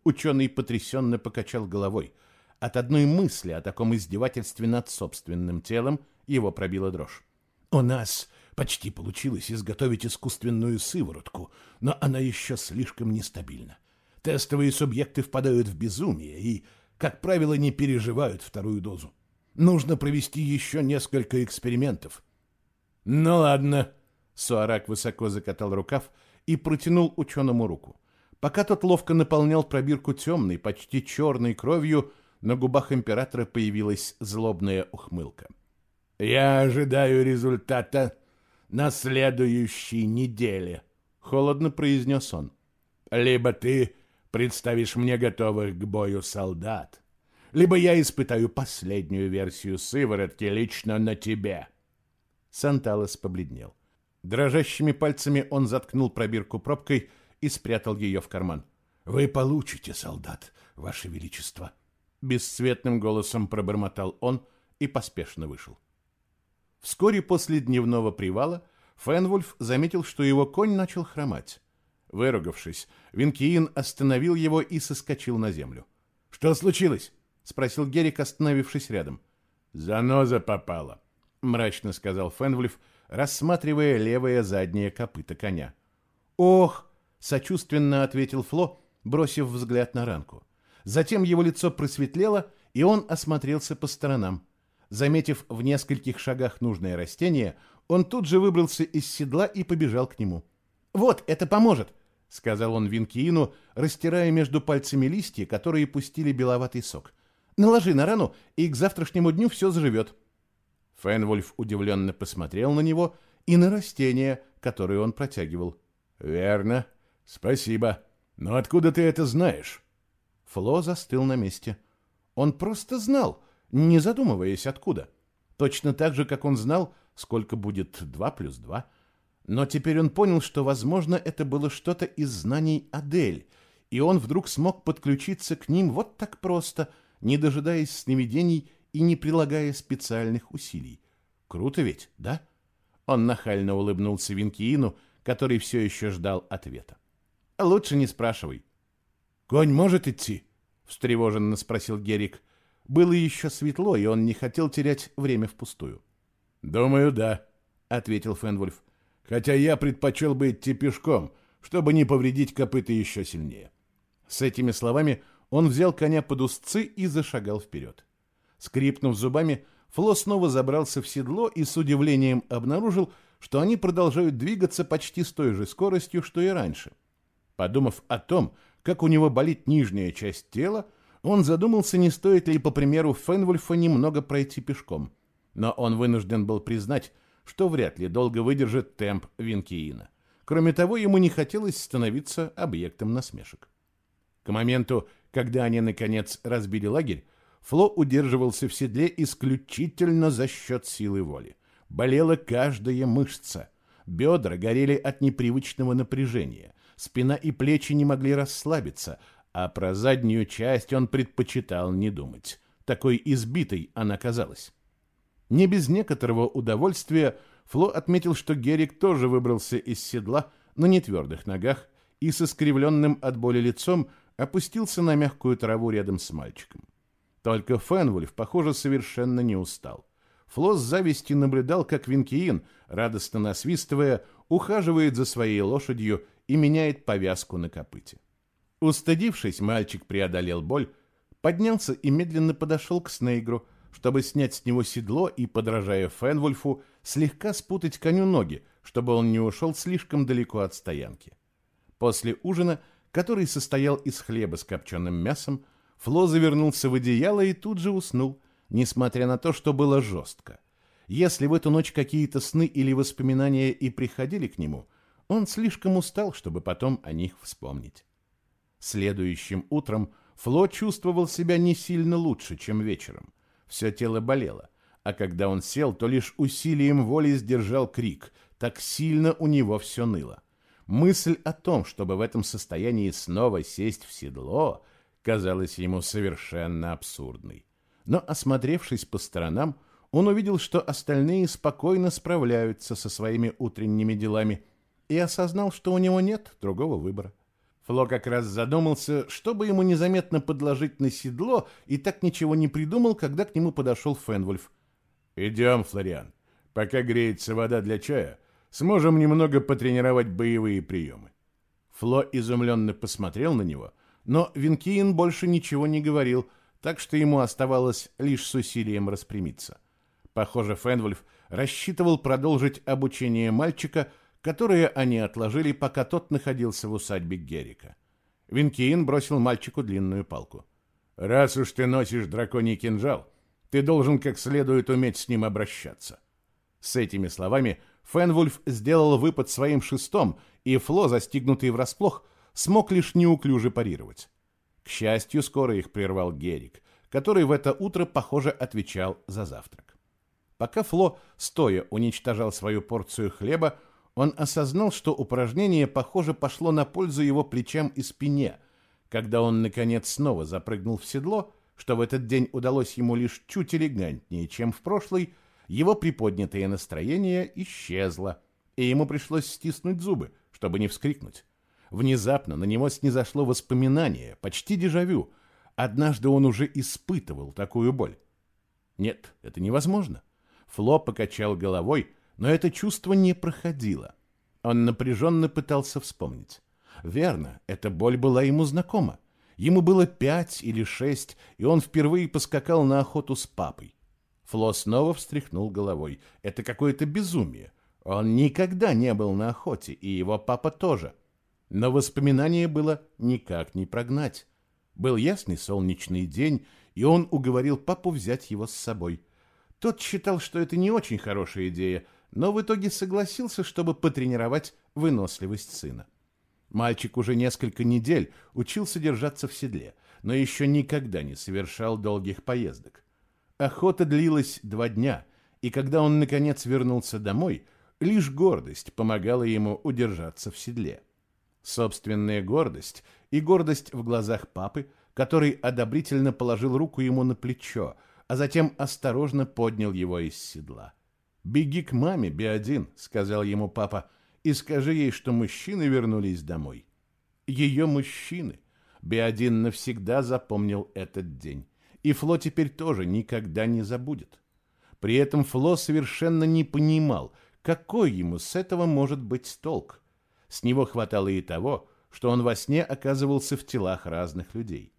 Ученый потрясенно покачал головой – от одной мысли о таком издевательстве над собственным телом его пробила дрожь. «У нас почти получилось изготовить искусственную сыворотку, но она еще слишком нестабильна. Тестовые субъекты впадают в безумие и, как правило, не переживают вторую дозу. Нужно провести еще несколько экспериментов». «Ну ладно», — Суарак высоко закатал рукав и протянул ученому руку. Пока тот ловко наполнял пробирку темной, почти черной кровью, на губах императора появилась злобная ухмылка. «Я ожидаю результата на следующей неделе», — холодно произнес он. «Либо ты представишь мне готовых к бою солдат, либо я испытаю последнюю версию сыворотки лично на тебе». Санталос побледнел. Дрожащими пальцами он заткнул пробирку пробкой и спрятал ее в карман. «Вы получите, солдат, ваше величество», бесцветным голосом пробормотал он и поспешно вышел. Вскоре после дневного привала Фенвульф заметил, что его конь начал хромать. Выругавшись, Винкиин остановил его и соскочил на землю. «Что случилось?» — спросил Герик, остановившись рядом. «Заноза попала», — мрачно сказал Фенвульф, рассматривая левое заднее копыто коня. «Ох!» — сочувственно ответил Фло, бросив взгляд на ранку. Затем его лицо просветлело, и он осмотрелся по сторонам. Заметив в нескольких шагах нужное растение, он тут же выбрался из седла и побежал к нему. «Вот, это поможет!» — сказал он Винкиину, растирая между пальцами листья, которые пустили беловатый сок. «Наложи на рану, и к завтрашнему дню все заживет». Фенвольф удивленно посмотрел на него и на растение, которое он протягивал. «Верно. Спасибо. Но откуда ты это знаешь?» Фло застыл на месте. Он просто знал, не задумываясь откуда. Точно так же, как он знал, сколько будет два плюс два. Но теперь он понял, что, возможно, это было что-то из знаний Адель, и он вдруг смог подключиться к ним вот так просто, не дожидаясь сновидений и не прилагая специальных усилий. Круто ведь, да? Он нахально улыбнулся Винкиину, который все еще ждал ответа. «Лучше не спрашивай. «Конь может идти?» — встревоженно спросил Герик. Было еще светло, и он не хотел терять время впустую. «Думаю, да», — ответил Фенвульф. «Хотя я предпочел бы идти пешком, чтобы не повредить копыта еще сильнее». С этими словами он взял коня под узцы и зашагал вперед. Скрипнув зубами, Фло снова забрался в седло и с удивлением обнаружил, что они продолжают двигаться почти с той же скоростью, что и раньше. Подумав о том, как у него болит нижняя часть тела, он задумался, не стоит ли, по примеру Фенвульфа, немного пройти пешком. Но он вынужден был признать, что вряд ли долго выдержит темп Винкиина. Кроме того, ему не хотелось становиться объектом насмешек. К моменту, когда они, наконец, разбили лагерь, Фло удерживался в седле исключительно за счет силы воли. Болела каждая мышца. Бедра горели от непривычного напряжения. Спина и плечи не могли расслабиться, а про заднюю часть он предпочитал не думать. Такой избитой она казалась. Не без некоторого удовольствия Фло отметил, что Герик тоже выбрался из седла на нетвердых ногах и со скривленным от боли лицом опустился на мягкую траву рядом с мальчиком. Только Фенвульф, похоже, совершенно не устал. Фло с завистью наблюдал, как Винкиин, радостно насвистывая, ухаживает за своей лошадью и меняет повязку на копыте. Устыдившись, мальчик преодолел боль, поднялся и медленно подошел к Снейгру, чтобы снять с него седло и, подражая Фенвульфу, слегка спутать коню ноги, чтобы он не ушел слишком далеко от стоянки. После ужина, который состоял из хлеба с копченым мясом, Фло завернулся в одеяло и тут же уснул, несмотря на то, что было жестко. Если в эту ночь какие-то сны или воспоминания и приходили к нему, он слишком устал, чтобы потом о них вспомнить. Следующим утром Фло чувствовал себя не сильно лучше, чем вечером. Все тело болело а когда он сел, то лишь усилием воли сдержал крик, так сильно у него все ныло. Мысль о том, чтобы в этом состоянии снова сесть в седло, казалась ему совершенно абсурдной. Но, осмотревшись по сторонам, он увидел, что остальные спокойно справляются со своими утренними делами и осознал, что у него нет другого выбора. Фло как раз задумался, чтобы ему незаметно подложить на седло, и так ничего не придумал, когда к нему подошел Фенвульф. «Идем, Флориан. Пока греется вода для чая, сможем немного потренировать боевые приемы». Фло изумленно посмотрел на него, но Винкиин больше ничего не говорил, так что ему оставалось лишь с усилием распрямиться. Похоже, Фенвульф рассчитывал продолжить обучение мальчика, которое они отложили, пока тот находился в усадьбе Герика. Винкиин бросил мальчику длинную палку. «Раз уж ты носишь драконий кинжал, ты должен как следует уметь с ним обращаться. С этими словами Фенвульф сделал выпад своим шестом, и Фло, застигнутый врасплох, смог лишь неуклюже парировать. К счастью, скоро их прервал Герик, который в это утро, похоже, отвечал за завтрак. Пока Фло, стоя, уничтожал свою порцию хлеба, он осознал, что упражнение, похоже, пошло на пользу его плечам и спине. Когда он, наконец, снова запрыгнул в седло, что в этот день удалось ему лишь чуть элегантнее, чем в прошлый, его приподнятое настроение исчезло, и ему пришлось стиснуть зубы, чтобы не вскрикнуть. Внезапно на него снизошло воспоминание, почти дежавю. Однажды он уже испытывал такую боль. Нет, это невозможно. Фло покачал головой, но это чувство не проходило. Он напряженно пытался вспомнить. Верно, эта боль была ему знакома. Ему было пять или шесть, и он впервые поскакал на охоту с папой. Фло снова встряхнул головой. Это какое-то безумие. Он никогда не был на охоте, и его папа тоже. Но воспоминание было никак не прогнать. Был ясный солнечный день, и он уговорил папу взять его с собой. Тот считал, что это не очень хорошая идея, но в итоге согласился, чтобы потренировать выносливость сына. Мальчик уже несколько недель учился держаться в седле, но еще никогда не совершал долгих поездок. Охота длилась два дня, и когда он, наконец, вернулся домой, лишь гордость помогала ему удержаться в седле. Собственная гордость и гордость в глазах папы, который одобрительно положил руку ему на плечо, а затем осторожно поднял его из седла. «Беги к маме, Биодин», — сказал ему папа, и скажи ей, что мужчины вернулись домой. Ее мужчины. Беодин навсегда запомнил этот день. И Фло теперь тоже никогда не забудет. При этом Фло совершенно не понимал, какой ему с этого может быть толк. С него хватало и того, что он во сне оказывался в телах разных людей.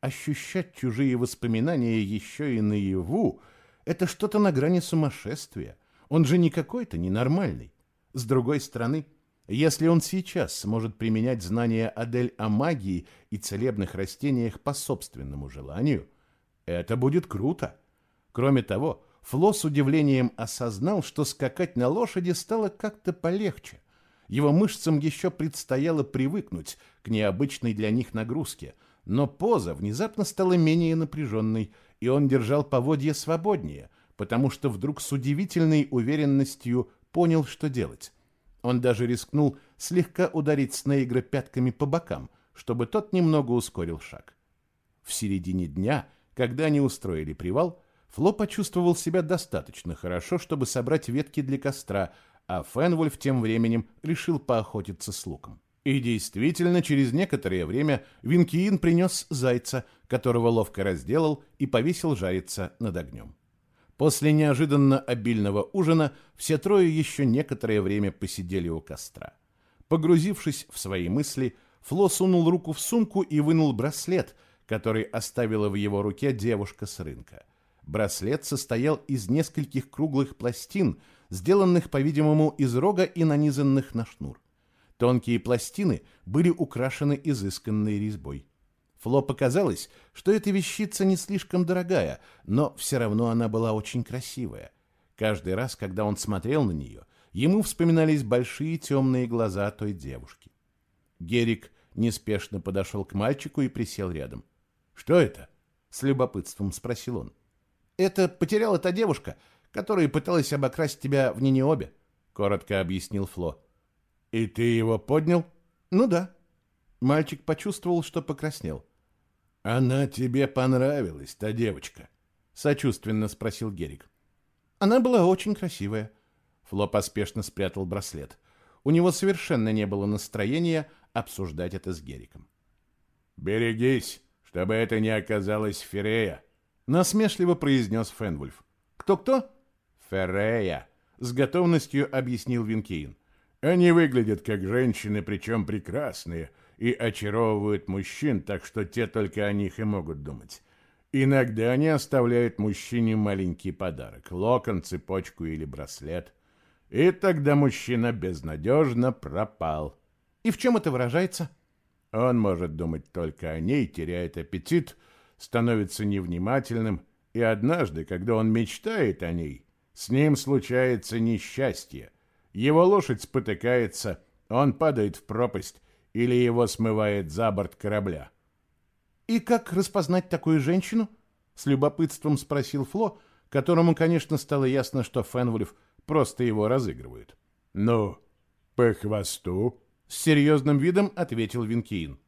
Ощущать чужие воспоминания еще и наяву — это что-то на грани сумасшествия. Он же не какой-то ненормальный. С другой стороны, если он сейчас сможет применять знания Адель о магии и целебных растениях по собственному желанию, это будет круто. Кроме того, Фло с удивлением осознал, что скакать на лошади стало как-то полегче. Его мышцам еще предстояло привыкнуть к необычной для них нагрузке, но поза внезапно стала менее напряженной, и он держал поводья свободнее, потому что вдруг с удивительной уверенностью понял, что делать. Он даже рискнул слегка ударить Снейгра пятками по бокам, чтобы тот немного ускорил шаг. В середине дня, когда они устроили привал, Фло почувствовал себя достаточно хорошо, чтобы собрать ветки для костра, а Фенвольф тем временем решил поохотиться с луком. И действительно, через некоторое время Винкиин принес зайца, которого ловко разделал и повесил жариться над огнем. После неожиданно обильного ужина все трое еще некоторое время посидели у костра. Погрузившись в свои мысли, Фло сунул руку в сумку и вынул браслет, который оставила в его руке девушка с рынка. Браслет состоял из нескольких круглых пластин, сделанных, по-видимому, из рога и нанизанных на шнур. Тонкие пластины были украшены изысканной резьбой. Фло показалось, что эта вещица не слишком дорогая, но все равно она была очень красивая. Каждый раз, когда он смотрел на нее, ему вспоминались большие темные глаза той девушки. Герик неспешно подошел к мальчику и присел рядом. «Что это?» — с любопытством спросил он. Это потеряла та девушка, которая пыталась обокрасть тебя в Нинеобе, коротко объяснил Фло. И ты его поднял? Ну да. Мальчик почувствовал, что покраснел. Она тебе понравилась, та девочка? сочувственно спросил Герик. Она была очень красивая. Фло поспешно спрятал браслет. У него совершенно не было настроения обсуждать это с Гериком. «Берегись, чтобы это не оказалась Ферея», насмешливо произнес Фенвульф. «Кто-кто?» «Феррея», — с готовностью объяснил Винкейн. «Они выглядят как женщины, причем прекрасные, и очаровывают мужчин, так что те только о них и могут думать. Иногда они оставляют мужчине маленький подарок — локон, цепочку или браслет. И тогда мужчина безнадежно пропал. И в чем это выражается? Он может думать только о ней, теряет аппетит — становится невнимательным, и однажды, когда он мечтает о ней, с ним случается несчастье. Его лошадь спотыкается, он падает в пропасть или его смывает за борт корабля. «И как распознать такую женщину?» — с любопытством спросил Фло, которому, конечно, стало ясно, что Фенвульф просто его разыгрывает. «Ну, по хвосту?» — с серьезным видом ответил Винкиин.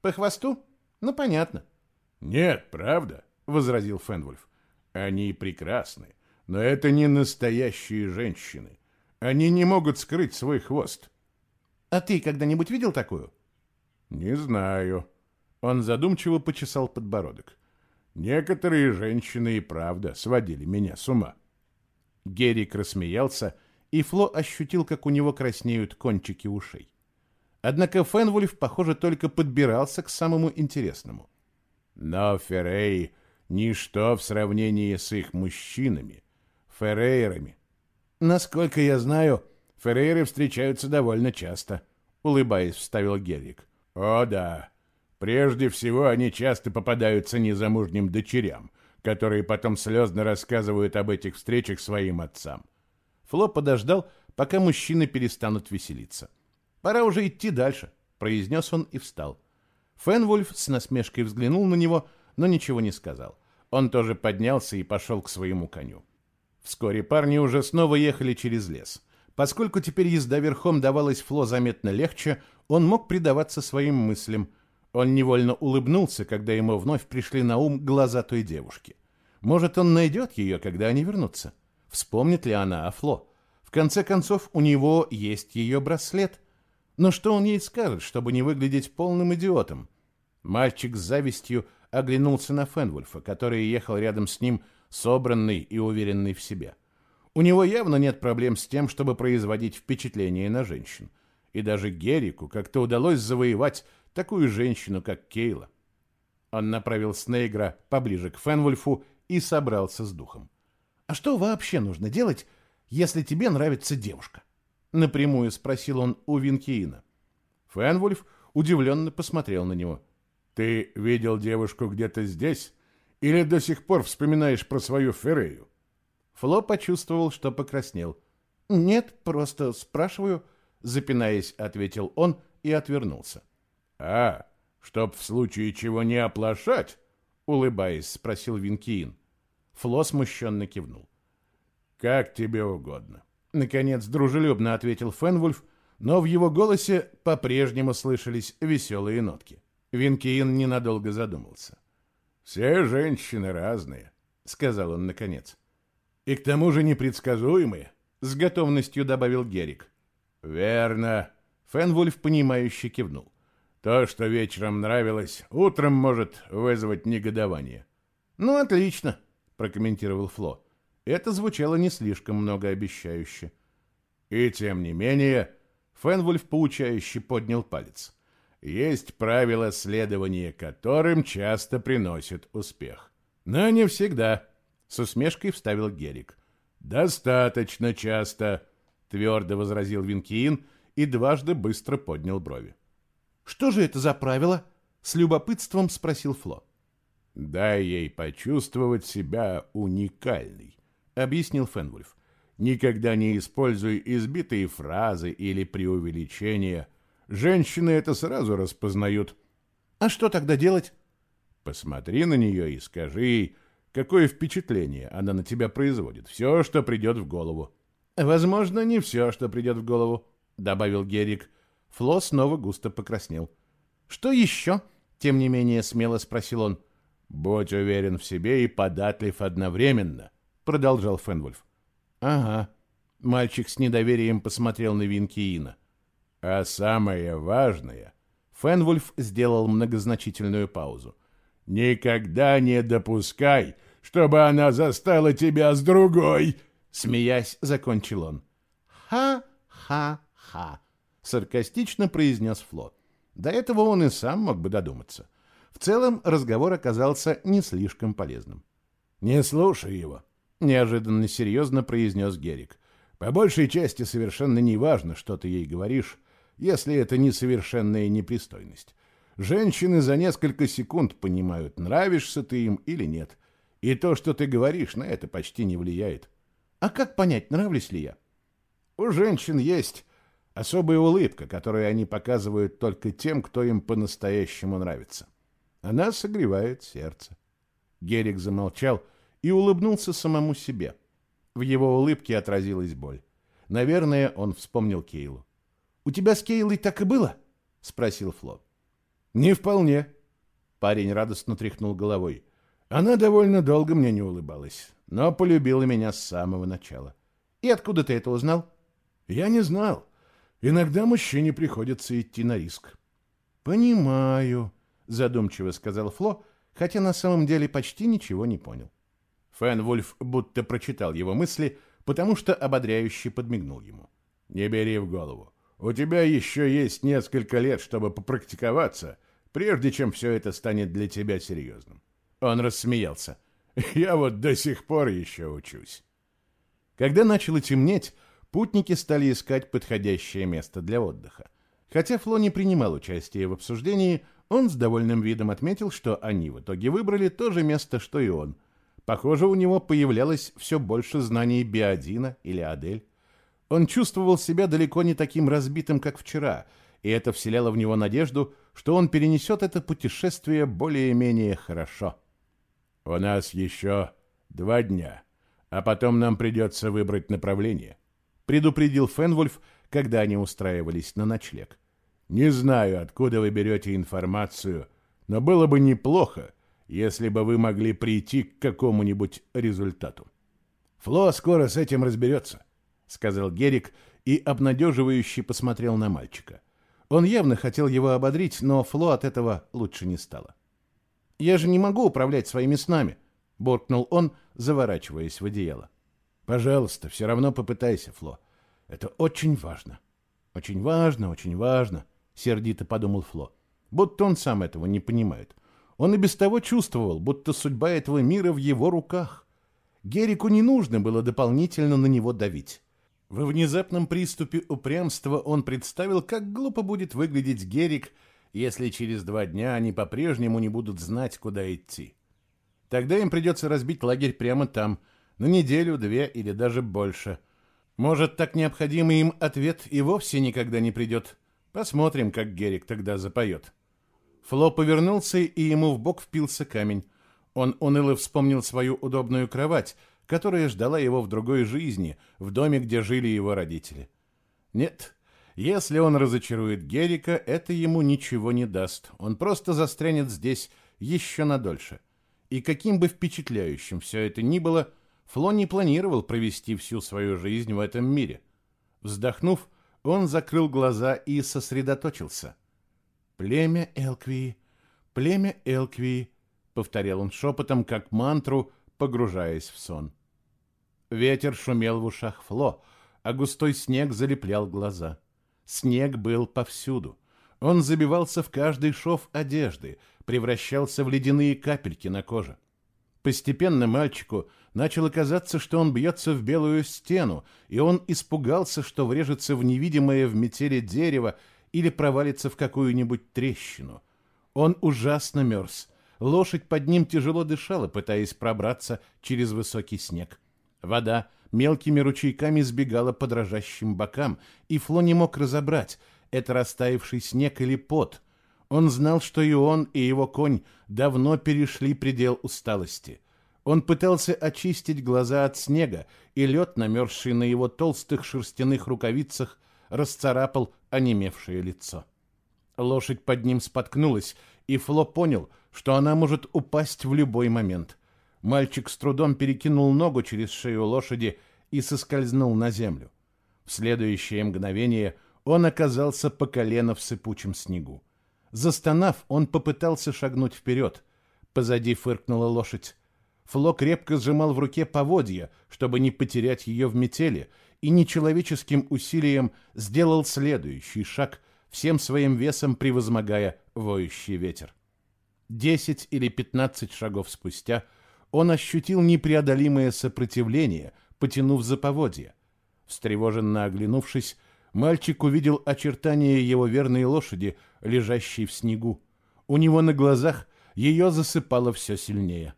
«По хвосту? Ну, понятно. «Нет, правда», — возразил Фенвульф. «Они прекрасны, но это не настоящие женщины. Они не могут скрыть свой хвост». «А ты когда-нибудь видел такую?» «Не знаю». Он задумчиво почесал подбородок. «Некоторые женщины и правда сводили меня с ума». Герик рассмеялся, и Фло ощутил, как у него краснеют кончики ушей. Однако Фенвульф, похоже, только подбирался к самому интересному — но Феррей — ничто в сравнении с их мужчинами, Феррейрами. Насколько я знаю, Феррейры встречаются довольно часто, улыбаясь, вставил Герик. О да, прежде всего они часто попадаются незамужним дочерям, которые потом слезно рассказывают об этих встречах своим отцам. Фло подождал, пока мужчины перестанут веселиться. «Пора уже идти дальше», — произнес он и встал. Фенвульф с насмешкой взглянул на него, но ничего не сказал. Он тоже поднялся и пошел к своему коню. Вскоре парни уже снова ехали через лес. Поскольку теперь езда верхом давалась Фло заметно легче, он мог предаваться своим мыслям. Он невольно улыбнулся, когда ему вновь пришли на ум глаза той девушки. Может, он найдет ее, когда они вернутся? Вспомнит ли она о Фло? В конце концов, у него есть ее браслет — но что он ей скажет, чтобы не выглядеть полным идиотом? Мальчик с завистью оглянулся на Фенвульфа, который ехал рядом с ним, собранный и уверенный в себе. У него явно нет проблем с тем, чтобы производить впечатление на женщин. И даже Герику как-то удалось завоевать такую женщину, как Кейла. Он направил Снейгра поближе к Фенвульфу и собрался с духом. «А что вообще нужно делать, если тебе нравится девушка?» Напрямую спросил он у Винкиина. Фенвульф удивленно посмотрел на него. «Ты видел девушку где-то здесь? Или до сих пор вспоминаешь про свою Феррею?» Фло почувствовал, что покраснел. «Нет, просто спрашиваю», — запинаясь, ответил он и отвернулся. «А, чтоб в случае чего не оплошать?» — улыбаясь, спросил Винкиин. Фло смущенно кивнул. «Как тебе угодно». Наконец, дружелюбно ответил Фенвульф, но в его голосе по-прежнему слышались веселые нотки. Винкиин ненадолго задумался. «Все женщины разные», — сказал он наконец. «И к тому же непредсказуемые», — с готовностью добавил Герик. «Верно», — Фенвульф, понимающе кивнул. «То, что вечером нравилось, утром может вызвать негодование». «Ну, отлично», — прокомментировал Фло. Это звучало не слишком многообещающе. И тем не менее, Фенвульф поучающе поднял палец. Есть правила следования которым часто приносят успех. Но не всегда, с усмешкой вставил Герик. Достаточно часто, твердо возразил Винкиин и дважды быстро поднял брови. Что же это за правило? С любопытством спросил Фло. Дай ей почувствовать себя уникальной, объяснил Фенвульф. Никогда не используй избитые фразы или преувеличения. Женщины это сразу распознают. А что тогда делать? Посмотри на нее и скажи ей, какое впечатление она на тебя производит. Все, что придет в голову. Возможно, не все, что придет в голову, добавил Герик. Фло снова густо покраснел. Что еще? Тем не менее, смело спросил он. Будь уверен в себе и податлив одновременно, продолжал Фенвульф. Ага. Мальчик с недоверием посмотрел на Винкиина. А самое важное... Фенвульф сделал многозначительную паузу. «Никогда не допускай, чтобы она застала тебя с другой!» Смеясь, закончил он. «Ха-ха-ха!» Саркастично произнес Фло. До этого он и сам мог бы додуматься. В целом разговор оказался не слишком полезным. «Не слушай его», — неожиданно серьезно произнес Герик. «По большей части совершенно не важно, что ты ей говоришь, если это не совершенная непристойность. Женщины за несколько секунд понимают, нравишься ты им или нет. И то, что ты говоришь, на это почти не влияет. А как понять, нравлюсь ли я? У женщин есть особая улыбка, которую они показывают только тем, кто им по-настоящему нравится. Она согревает сердце. Герик замолчал и улыбнулся самому себе. В его улыбке отразилась боль. Наверное, он вспомнил Кейлу. «У тебя с Кейлой так и было?» — спросил Фло. «Не вполне». Парень радостно тряхнул головой. «Она довольно долго мне не улыбалась, но полюбила меня с самого начала». «И откуда ты это узнал?» «Я не знал. Иногда мужчине приходится идти на риск». «Понимаю», — задумчиво сказал Фло, хотя на самом деле почти ничего не понял. Фэн будто прочитал его мысли, потому что ободряюще подмигнул ему. «Не бери в голову. У тебя еще есть несколько лет, чтобы попрактиковаться, прежде чем все это станет для тебя серьезным». Он рассмеялся. «Я вот до сих пор еще учусь». Когда начало темнеть, путники стали искать подходящее место для отдыха. Хотя Фло не принимал участия в обсуждении, он с довольным видом отметил, что они в итоге выбрали то же место, что и он – Похоже, у него появлялось все больше знаний Биодина или Адель. Он чувствовал себя далеко не таким разбитым, как вчера, и это вселяло в него надежду, что он перенесет это путешествие более-менее хорошо. «У нас еще два дня, а потом нам придется выбрать направление», предупредил Фенвульф, когда они устраивались на ночлег. «Не знаю, откуда вы берете информацию, но было бы неплохо, если бы вы могли прийти к какому-нибудь результату. Фло скоро с этим разберется, сказал Герик и обнадеживающе посмотрел на мальчика. Он явно хотел его ободрить, но Фло от этого лучше не стало. «Я же не могу управлять своими снами», — буркнул он, заворачиваясь в одеяло. «Пожалуйста, все равно попытайся, Фло. Это очень важно». «Очень важно, очень важно», — сердито подумал Фло. Будто он сам этого не понимает. Он и без того чувствовал, будто судьба этого мира в его руках. Герику не нужно было дополнительно на него давить. Во внезапном приступе упрямства он представил, как глупо будет выглядеть Герик, если через два дня они по-прежнему не будут знать, куда идти. Тогда им придется разбить лагерь прямо там, На неделю, две или даже больше. Может, так необходимый им ответ и вовсе никогда не придет. Посмотрим, как Герик тогда запоет. Фло повернулся, и ему в бок впился камень. Он уныло вспомнил свою удобную кровать, которая ждала его в другой жизни, в доме, где жили его родители. Нет, если он разочарует Герика, это ему ничего не даст. Он просто застрянет здесь еще надольше. И каким бы впечатляющим все это ни было, Фло не планировал провести всю свою жизнь в этом мире. Вздохнув, он закрыл глаза и сосредоточился. «Племя Элквии, племя Элквии», — повторял он шепотом, как мантру, погружаясь в сон. Ветер шумел в ушах Фло, а густой снег залеплял глаза. Снег был повсюду. Он забивался в каждый шов одежды, превращался в ледяные капельки на коже. Постепенно мальчику начало казаться, что он бьется в белую стену, и он испугался, что врежется в невидимое в метели дерево или провалится в какую-нибудь трещину. Он ужасно мерз. Лошадь под ним тяжело дышала, пытаясь пробраться через высокий снег. Вода мелкими ручейками сбегала по дрожащим бокам, и Фло не мог разобрать, это растаявший снег или пот. Он знал, что и он, и его конь давно перешли предел усталости. Он пытался очистить глаза от снега, и лед, намерзший на его толстых шерстяных рукавицах, расцарапал онемевшее лицо. Лошадь под ним споткнулась, и Фло понял, что она может упасть в любой момент. Мальчик с трудом перекинул ногу через шею лошади и соскользнул на землю. В следующее мгновение он оказался по колено в сыпучем снегу. Застонав, он попытался шагнуть вперед. Позади фыркнула лошадь. Фло крепко сжимал в руке поводья, чтобы не потерять ее в метели, и нечеловеческим усилием сделал следующий шаг, всем своим весом превозмогая воющий ветер. Десять или пятнадцать шагов спустя он ощутил непреодолимое сопротивление, потянув за поводья. Встревоженно оглянувшись, мальчик увидел очертания его верной лошади, лежащей в снегу. У него на глазах ее засыпало все сильнее.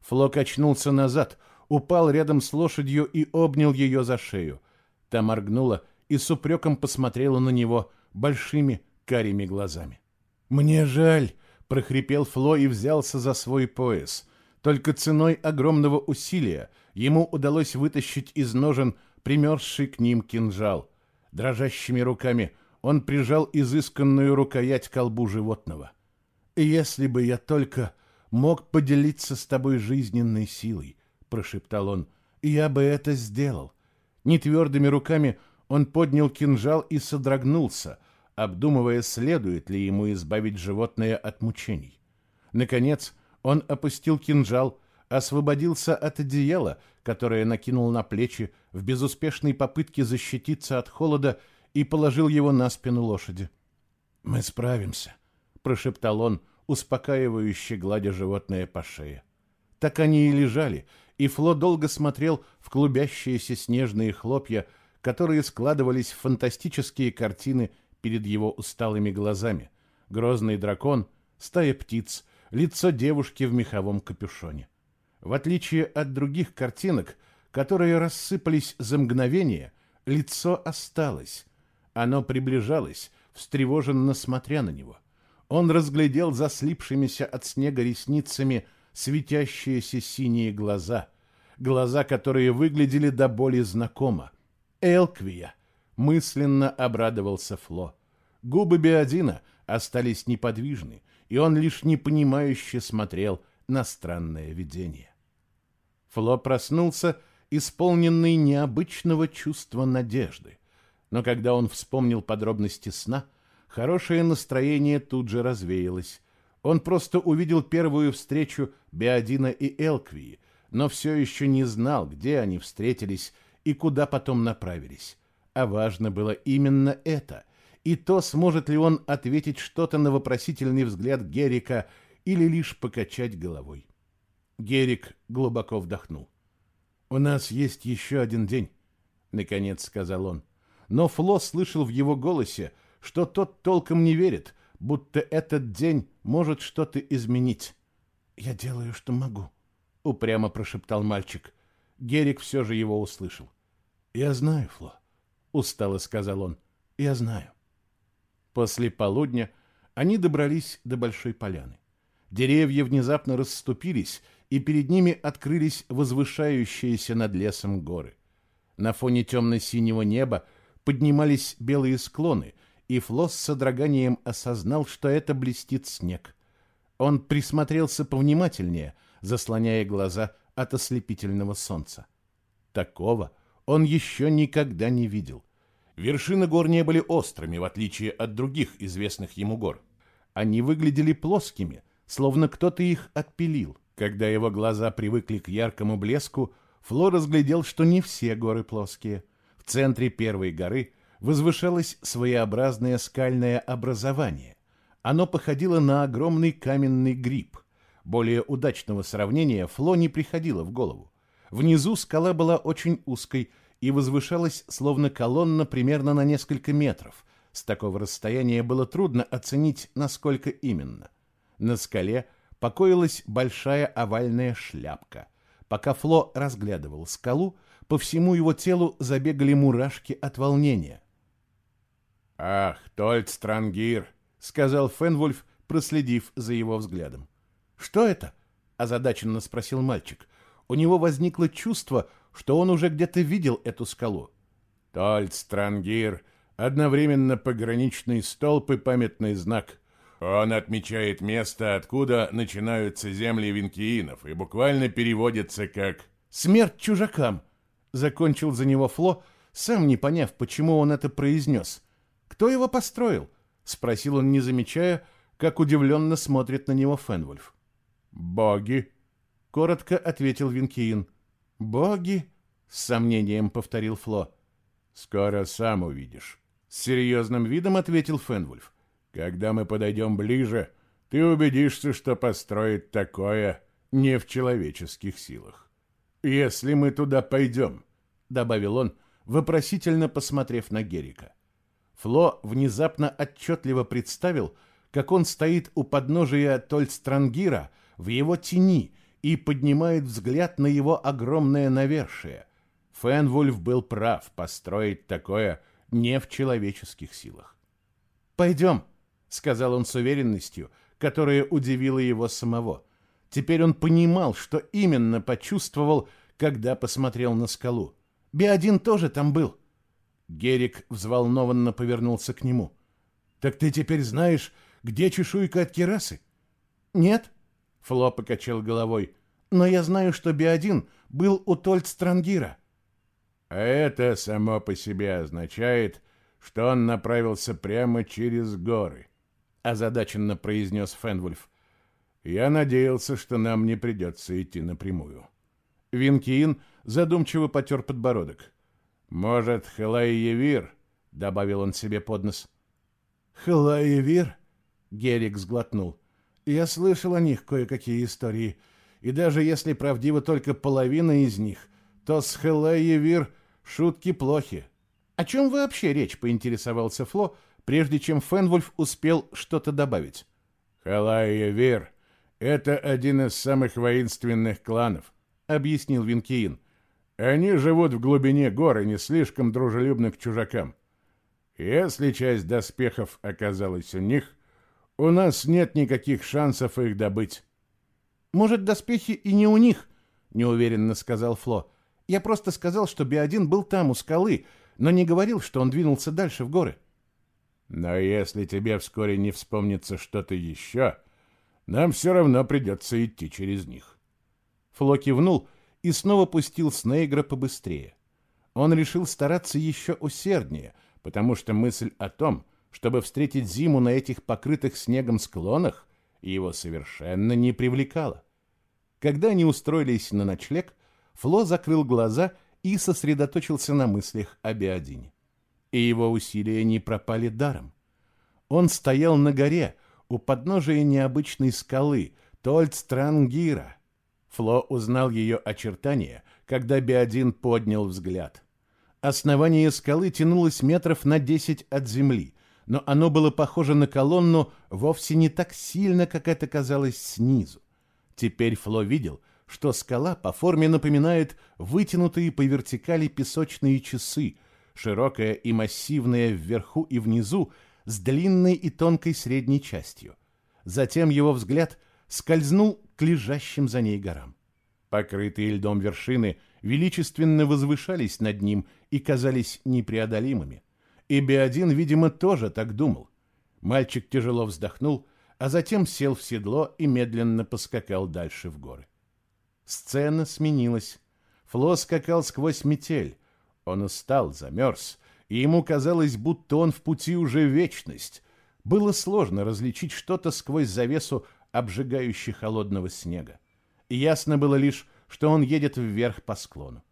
Флок очнулся назад, упал рядом с лошадью и обнял ее за шею. Та моргнула и с упреком посмотрела на него большими карими глазами. «Мне жаль», — прохрипел Фло и взялся за свой пояс. Только ценой огромного усилия ему удалось вытащить из ножен примерзший к ним кинжал. Дрожащими руками он прижал изысканную рукоять к колбу животного. «Если бы я только мог поделиться с тобой жизненной силой», — прошептал он, — «я бы это сделал». Нетвердыми руками он поднял кинжал и содрогнулся, обдумывая, следует ли ему избавить животное от мучений. Наконец, он опустил кинжал, освободился от одеяла, которое накинул на плечи в безуспешной попытке защититься от холода, и положил его на спину лошади. «Мы справимся», — прошептал он, успокаивающе гладя животное по шее. Так они и лежали, и Фло долго смотрел в клубящиеся снежные хлопья, которые складывались в фантастические картины перед его усталыми глазами. Грозный дракон, стая птиц, лицо девушки в меховом капюшоне. В отличие от других картинок, которые рассыпались за мгновение, лицо осталось. Оно приближалось, встревоженно смотря на него. Он разглядел заслипшимися от снега ресницами светящиеся синие глаза, глаза, которые выглядели до боли знакомо. «Элквия!» — мысленно обрадовался Фло. Губы Биодина остались неподвижны, и он лишь непонимающе смотрел на странное видение. Фло проснулся, исполненный необычного чувства надежды. Но когда он вспомнил подробности сна, хорошее настроение тут же развеялось. Он просто увидел первую встречу Биодина и Элквии, но все еще не знал, где они встретились и куда потом направились. А важно было именно это — и то, сможет ли он ответить что-то на вопросительный взгляд Герика или лишь покачать головой. Герик глубоко вдохнул. «У нас есть еще один день», — наконец сказал он. Но Фло слышал в его голосе, что тот толком не верит, будто этот день может что-то изменить. «Я делаю, что могу», — упрямо прошептал мальчик. Герик все же его услышал. «Я знаю, Фло», — устало сказал он. «Я знаю». После полудня они добрались до большой поляны. Деревья внезапно расступились, и перед ними открылись возвышающиеся над лесом горы. На фоне темно-синего неба поднимались белые склоны, и Флос с содроганием осознал, что это блестит снег. Он присмотрелся повнимательнее, заслоняя глаза от ослепительного солнца. Такого он еще никогда не видел. Вершины гор не были острыми, в отличие от других известных ему гор. Они выглядели плоскими, словно кто-то их отпилил. Когда его глаза привыкли к яркому блеску, Фло разглядел, что не все горы плоские. В центре первой горы возвышалось своеобразное скальное образование. Оно походило на огромный каменный гриб. Более удачного сравнения Фло не приходило в голову. Внизу скала была очень узкой и возвышалась словно колонна примерно на несколько метров. С такого расстояния было трудно оценить, насколько именно. На скале покоилась большая овальная шляпка. Пока Фло разглядывал скалу, по всему его телу забегали мурашки от волнения. «Ах, Тольт Странгир!» — сказал Фенвульф, проследив за его взглядом. «Что это?» — озадаченно спросил мальчик. У него возникло чувство, что он уже где-то видел эту скалу. «Тольт Странгир — одновременно пограничный столб и памятный знак. Он отмечает место, откуда начинаются земли винкиинов, и буквально переводится как «Смерть чужакам!» — закончил за него Фло, сам не поняв, почему он это произнес. «Кто его построил?» — спросил он, не замечая, как удивленно смотрит на него Фенвольф. «Боги!» — коротко ответил Винкиин. «Боги?» — с сомнением повторил Фло. «Скоро сам увидишь», — с серьезным видом ответил Фенвульф. Когда мы подойдем ближе, ты убедишься, что построить такое не в человеческих силах. Если мы туда пойдем, — добавил он, вопросительно посмотрев на Герика. Фло внезапно отчетливо представил, как он стоит у подножия Тольстрангира в его тени и поднимает взгляд на его огромное навершие. Фенвульф был прав построить такое не в человеческих силах. «Пойдем», — сказал он с уверенностью, которая удивила его самого. Теперь он понимал, что именно почувствовал, когда посмотрел на скалу. Биодин тоже там был. Герик взволнованно повернулся к нему. «Так ты теперь знаешь, где чешуйка от керасы?» «Нет», — Фло покачал головой, — «но я знаю, что Биодин был у Тольт Странгира». «А это само по себе означает, что он направился прямо через горы», озадаченно произнес Фенвульф. Я надеялся, что нам не придется идти напрямую. Винкиин задумчиво потер подбородок. «Может, Хелайевир?» — добавил он себе под нос. «Хелайевир?» — Герик сглотнул. «Я слышал о них кое-какие истории, и даже если правдива только половина из них, то с Хелайевир шутки плохи». «О чем вообще речь?» — поинтересовался Фло, прежде чем Фенвульф успел что-то добавить. «Халайя-Вир — это один из самых воинственных кланов», — объяснил Винкиин. «Они живут в глубине горы, не слишком дружелюбны к чужакам. Если часть доспехов оказалась у них, у нас нет никаких шансов их добыть». «Может, доспехи и не у них?» — неуверенно сказал Фло. «Я просто сказал, что Биодин был там, у скалы, но не говорил, что он двинулся дальше в горы». Но если тебе вскоре не вспомнится что-то еще, нам все равно придется идти через них. Фло кивнул и снова пустил Снейгра побыстрее. Он решил стараться еще усерднее, потому что мысль о том, чтобы встретить зиму на этих покрытых снегом склонах, его совершенно не привлекала. Когда они устроились на ночлег, Фло закрыл глаза и сосредоточился на мыслях о Биодине и его усилия не пропали даром. Он стоял на горе, у подножия необычной скалы, Тольцтрангира. Фло узнал ее очертания, когда Биодин поднял взгляд. Основание скалы тянулось метров на десять от земли, но оно было похоже на колонну вовсе не так сильно, как это казалось снизу. Теперь Фло видел, что скала по форме напоминает вытянутые по вертикали песочные часы, широкая и массивная вверху и внизу, с длинной и тонкой средней частью. Затем его взгляд скользнул к лежащим за ней горам. Покрытые льдом вершины величественно возвышались над ним и казались непреодолимыми. И Беодин, видимо, тоже так думал. Мальчик тяжело вздохнул, а затем сел в седло и медленно поскакал дальше в горы. Сцена сменилась. Фло скакал сквозь метель. Он устал, замерз, и ему казалось, будто он в пути уже вечность. Было сложно различить что-то сквозь завесу обжигающей холодного снега. Ясно было лишь, что он едет вверх по склону.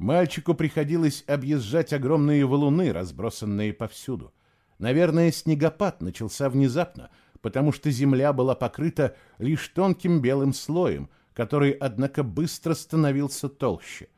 Мальчику приходилось объезжать огромные валуны, разбросанные повсюду. Наверное, снегопад начался внезапно, потому что земля была покрыта лишь тонким белым слоем, который, однако, быстро становился толще.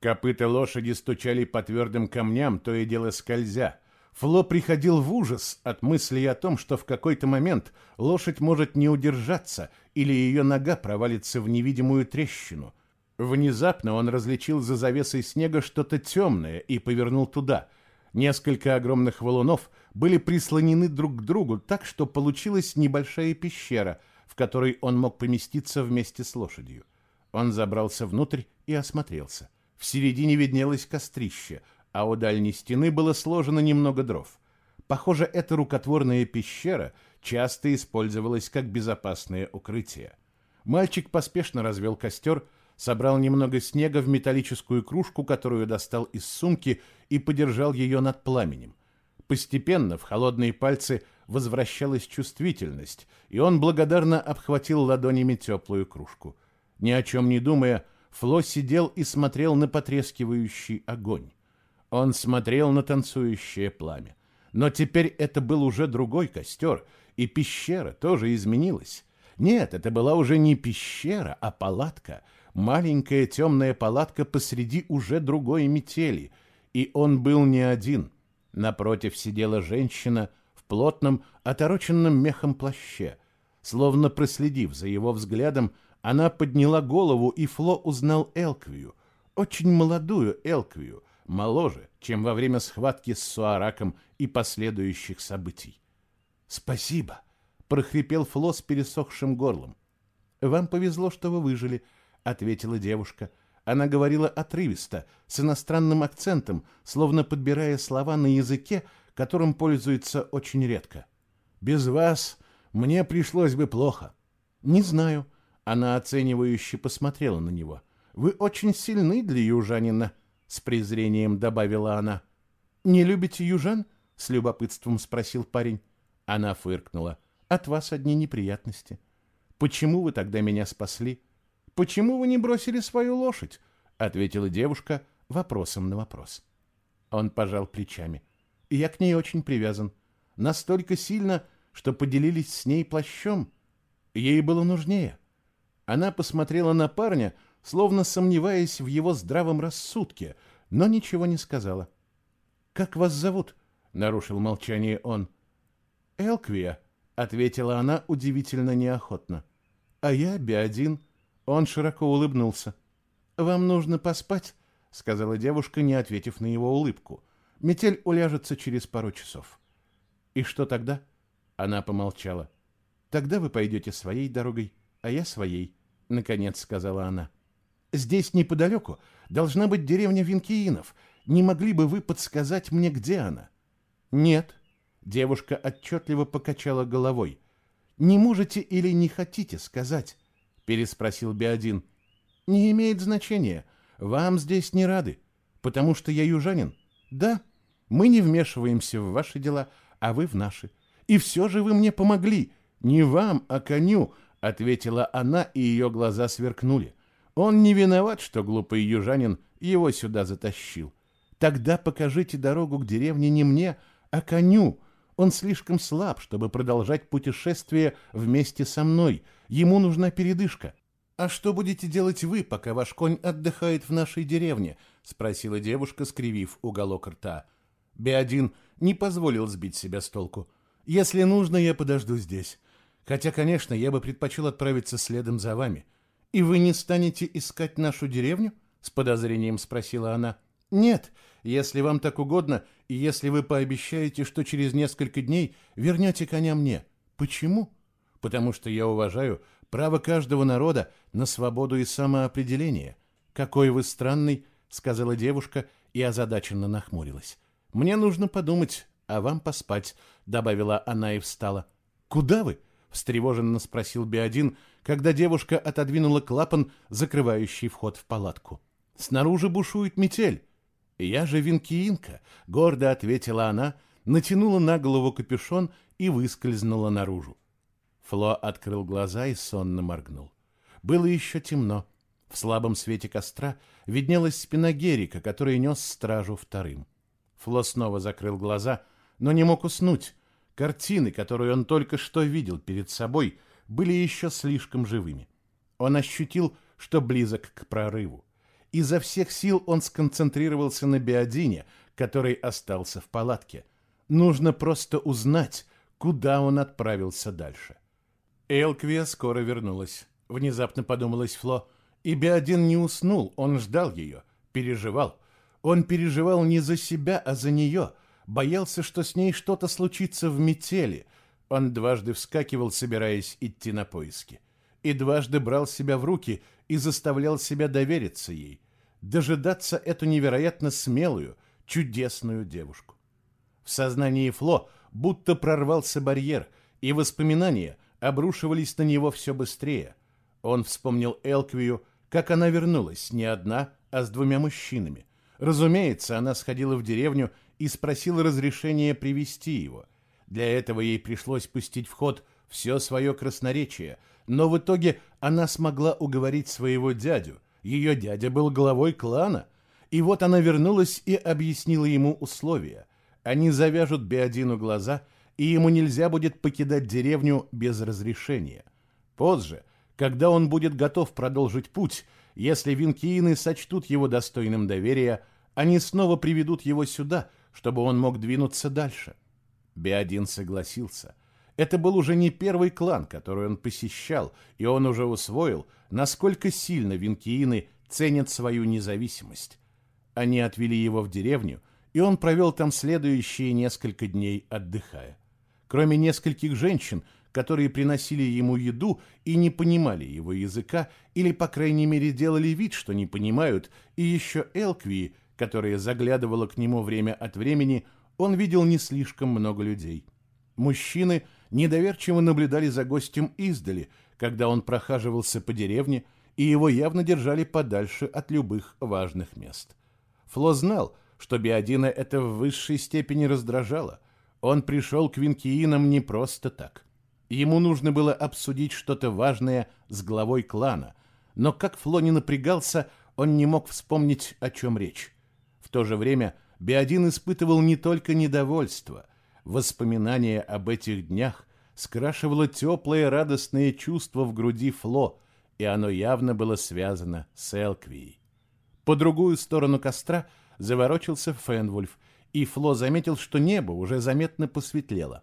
Копыта лошади стучали по твердым камням, то и дело скользя. Фло приходил в ужас от мысли о том, что в какой-то момент лошадь может не удержаться или ее нога провалится в невидимую трещину. Внезапно он различил за завесой снега что-то темное и повернул туда. Несколько огромных валунов были прислонены друг к другу так, что получилась небольшая пещера, в которой он мог поместиться вместе с лошадью. Он забрался внутрь и осмотрелся. В середине виднелось кострище, а у дальней стены было сложено немного дров. Похоже, эта рукотворная пещера часто использовалась как безопасное укрытие. Мальчик поспешно развел костер, собрал немного снега в металлическую кружку, которую достал из сумки, и подержал ее над пламенем. Постепенно в холодные пальцы возвращалась чувствительность, и он благодарно обхватил ладонями теплую кружку. Ни о чем не думая, Фло сидел и смотрел на потрескивающий огонь. Он смотрел на танцующее пламя. Но теперь это был уже другой костер, и пещера тоже изменилась. Нет, это была уже не пещера, а палатка. Маленькая темная палатка посреди уже другой метели. И он был не один — Напротив сидела женщина в плотном, отороченном мехом плаще. Словно проследив за его взглядом, она подняла голову, и Фло узнал Элквию, очень молодую Элквию, моложе, чем во время схватки с Суараком и последующих событий. «Спасибо!» — прохрипел Фло с пересохшим горлом. «Вам повезло, что вы выжили», — ответила девушка. Она говорила отрывисто, с иностранным акцентом, словно подбирая слова на языке, которым пользуется очень редко. «Без вас мне пришлось бы плохо». «Не знаю». Она оценивающе посмотрела на него. «Вы очень сильны для южанина», — с презрением добавила она. «Не любите южан?» — с любопытством спросил парень. Она фыркнула. «От вас одни неприятности. Почему вы тогда меня спасли?» «Почему вы не бросили свою лошадь?» — ответила девушка вопросом на вопрос. Он пожал плечами. «Я к ней очень привязан. Настолько сильно, что поделились с ней плащом. Ей было нужнее». Она посмотрела на парня, словно сомневаясь в его здравом рассудке, но ничего не сказала. «Как вас зовут?» — нарушил молчание он. «Элквия», — ответила она удивительно неохотно. «А я Биодин». Он широко улыбнулся. «Вам нужно поспать», — сказала девушка, не ответив на его улыбку. «Метель уляжется через пару часов». «И что тогда?» Она помолчала. «Тогда вы пойдете своей дорогой, а я своей», — наконец сказала она. «Здесь неподалеку должна быть деревня Винкиинов. Не могли бы вы подсказать мне, где она?» «Нет», — девушка отчетливо покачала головой. «Не можете или не хотите сказать?» Переспросил Биодин. Не имеет значения. Вам здесь не рады, потому что я южанин. Да, мы не вмешиваемся в ваши дела, а вы в наши. И все же вы мне помогли. Не вам, а коню, ответила она, и ее глаза сверкнули. Он не виноват, что глупый южанин его сюда затащил. Тогда покажите дорогу к деревне не мне, а коню. Он слишком слаб, чтобы продолжать путешествие вместе со мной. Ему нужна передышка. «А что будете делать вы, пока ваш конь отдыхает в нашей деревне?» — спросила девушка, скривив уголок рта. Беодин не позволил сбить себя с толку. «Если нужно, я подожду здесь. Хотя, конечно, я бы предпочел отправиться следом за вами. «И вы не станете искать нашу деревню?» — с подозрением спросила она. «Нет, если вам так угодно, и если вы пообещаете, что через несколько дней вернете коня мне. Почему? Потому что я уважаю право каждого народа на свободу и самоопределение. Какой вы странный, сказала девушка и озадаченно нахмурилась. Мне нужно подумать, а вам поспать, добавила она и встала. Куда вы? встревоженно спросил Биодин, когда девушка отодвинула клапан, закрывающий вход в палатку. Снаружи бушует метель. Я же винкиинка, гордо ответила она, натянула на голову капюшон и выскользнула наружу. Фло открыл глаза и сонно моргнул. Было еще темно. В слабом свете костра виднелась спина Герика, который нес стражу вторым. Фло снова закрыл глаза, но не мог уснуть. Картины, которые он только что видел перед собой, были еще слишком живыми. Он ощутил, что близок к прорыву. Изо всех сил он сконцентрировался на Биодине, который остался в палатке. Нужно просто узнать, куда он отправился дальше. Элквия скоро вернулась. Внезапно подумалось Фло. И Биодин не уснул, он ждал ее, переживал. Он переживал не за себя, а за нее. Боялся, что с ней что-то случится в метели. Он дважды вскакивал, собираясь идти на поиски. И дважды брал себя в руки и заставлял себя довериться ей. Дожидаться эту невероятно смелую, чудесную девушку. В сознании Фло будто прорвался барьер, и воспоминания обрушивались на него все быстрее. Он вспомнил Элквию, как она вернулась, не одна, а с двумя мужчинами. Разумеется, она сходила в деревню и спросила разрешения привести его. Для этого ей пришлось пустить в ход все свое красноречие, но в итоге она смогла уговорить своего дядю. Ее дядя был главой клана, и вот она вернулась и объяснила ему условия. Они завяжут Беодину глаза – и ему нельзя будет покидать деревню без разрешения. Позже, когда он будет готов продолжить путь, если винкиины сочтут его достойным доверия, они снова приведут его сюда, чтобы он мог двинуться дальше. Беодин согласился. Это был уже не первый клан, который он посещал, и он уже усвоил, насколько сильно винкиины ценят свою независимость. Они отвели его в деревню, и он провел там следующие несколько дней, отдыхая. Кроме нескольких женщин, которые приносили ему еду и не понимали его языка, или, по крайней мере, делали вид, что не понимают, и еще Элквии, которая заглядывала к нему время от времени, он видел не слишком много людей. Мужчины недоверчиво наблюдали за гостем издали, когда он прохаживался по деревне, и его явно держали подальше от любых важных мест. Фло знал, что Биодина это в высшей степени раздражало – он пришел к Винкиинам не просто так. Ему нужно было обсудить что-то важное с главой клана, но как Фло не напрягался, он не мог вспомнить, о чем речь. В то же время Биодин испытывал не только недовольство. Воспоминание об этих днях скрашивало теплое радостное чувство в груди Фло, и оно явно было связано с Элквией. По другую сторону костра заворочился Фенвульф, и Фло заметил, что небо уже заметно посветлело.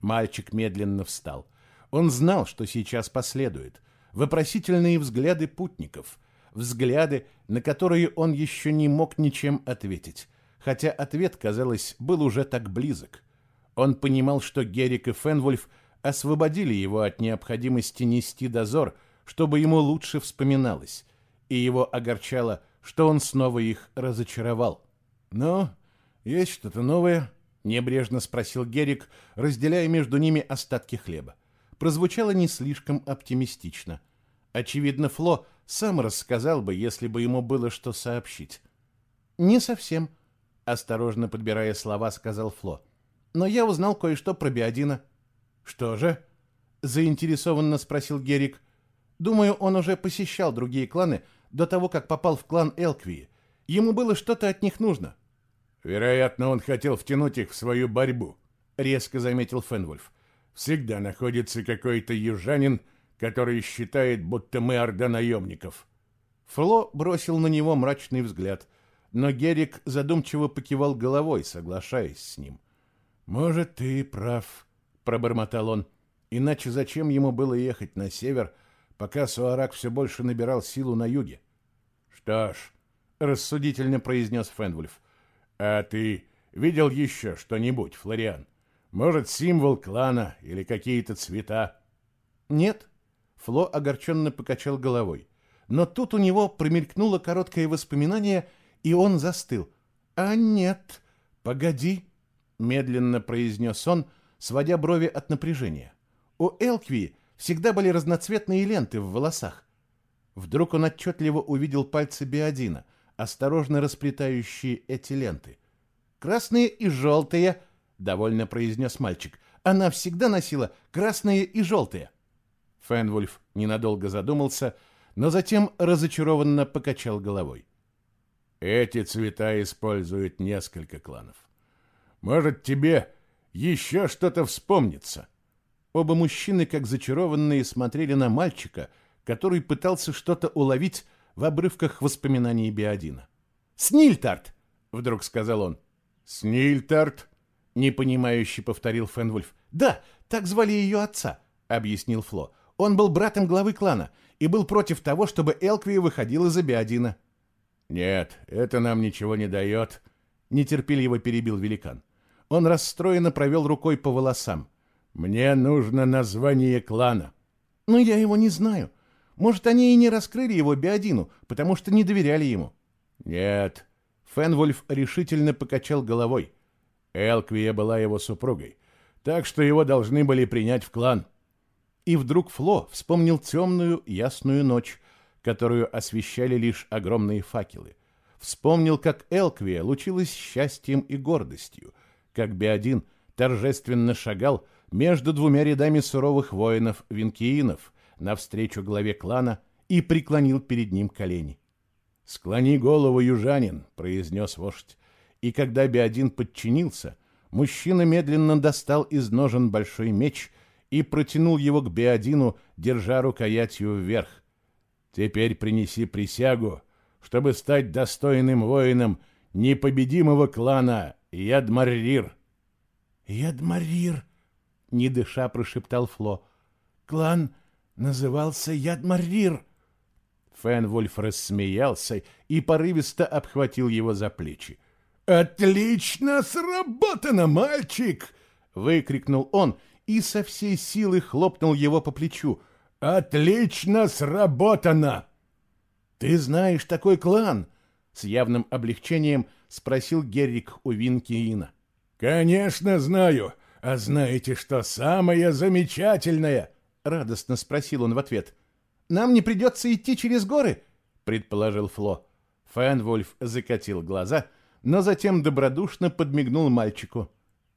Мальчик медленно встал. Он знал, что сейчас последует. Вопросительные взгляды путников. Взгляды, на которые он еще не мог ничем ответить. Хотя ответ, казалось, был уже так близок. Он понимал, что Герик и Фенвольф освободили его от необходимости нести дозор, чтобы ему лучше вспоминалось. И его огорчало, что он снова их разочаровал. Но «Есть что-то новое?» — небрежно спросил Герик, разделяя между ними остатки хлеба. Прозвучало не слишком оптимистично. Очевидно, Фло сам рассказал бы, если бы ему было что сообщить. «Не совсем», — осторожно подбирая слова, сказал Фло. «Но я узнал кое-что про Биодина». «Что же?» — заинтересованно спросил Герик. «Думаю, он уже посещал другие кланы до того, как попал в клан Элквии. Ему было что-то от них нужно». Вероятно, он хотел втянуть их в свою борьбу, резко заметил Фенвольф. Всегда находится какой-то южанин, который считает, будто мы орда наемников. Фло бросил на него мрачный взгляд, но Герик задумчиво покивал головой, соглашаясь с ним. «Может, ты прав», — пробормотал он. «Иначе зачем ему было ехать на север, пока Суарак все больше набирал силу на юге. Что ж, рассудительно произнес Фенвульф, а ты видел еще что-нибудь, Флориан? Может, символ клана или какие-то цвета? Нет. Фло огорченно покачал головой. Но тут у него промелькнуло короткое воспоминание, и он застыл. «А нет, погоди», — медленно произнес он, сводя брови от напряжения. «У Элкви всегда были разноцветные ленты в волосах. Вдруг он отчетливо увидел пальцы Биодина, осторожно расплетающие эти ленты. «Красные и желтые», — довольно произнес мальчик. «Она всегда носила красные и желтые». Фенвульф ненадолго задумался, но затем разочарованно покачал головой. «Эти цвета используют несколько кланов. Может, тебе еще что-то вспомнится?» Оба мужчины, как зачарованные, смотрели на мальчика, который пытался что-то уловить в обрывках воспоминаний Биодина. «Снильтарт!» — вдруг сказал он. «Снильтарт?» — непонимающе повторил Фенвульф. «Да, так звали ее отца», — объяснил Фло. «Он был братом главы клана и был против того, чтобы Элквия выходила за Биодина». «Нет, это нам ничего не дает», — нетерпеливо перебил великан. Он расстроенно провел рукой по волосам. Мне нужно название клана. Но я его не знаю. Может, они и не раскрыли его Биодину, потому что не доверяли ему. Нет. Фенвольф решительно покачал головой. Элквия была его супругой, так что его должны были принять в клан. И вдруг Фло вспомнил темную ясную ночь, которую освещали лишь огромные факелы. Вспомнил, как Элквия лучилась счастьем и гордостью, как Биодин торжественно шагал между двумя рядами суровых воинов-винкиинов навстречу главе клана и преклонил перед ним колени. «Склони голову, южанин», — произнес вождь, и когда Биодин подчинился, мужчина медленно достал из ножен большой меч и протянул его к Биодину, держа рукоятью вверх. «Теперь принеси присягу, чтобы стать достойным воином непобедимого клана Ядмаррир». «Ядмаррир», не дыша прошептал Фло. Клан назывался Ядмаррир. Фенвульф рассмеялся и порывисто обхватил его за плечи. «Отлично сработано, мальчик!» — выкрикнул он и со всей силы хлопнул его по плечу. «Отлично сработано!» «Ты знаешь такой клан?» — с явным облегчением спросил Геррик у Винкиина. «Конечно знаю. «А знаете, что самое замечательное?» — радостно спросил он в ответ. «Нам не придется идти через горы?» — предположил Фло. Фенвольф закатил глаза, но затем добродушно подмигнул мальчику.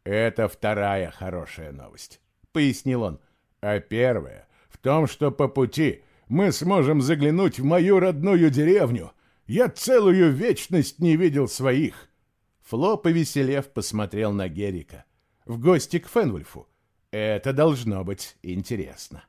«Это вторая хорошая новость», — пояснил он. «А первая в том, что по пути мы сможем заглянуть в мою родную деревню. Я целую вечность не видел своих». Фло, повеселев, посмотрел на Герика в гости к Фенвульфу. Это должно быть интересно.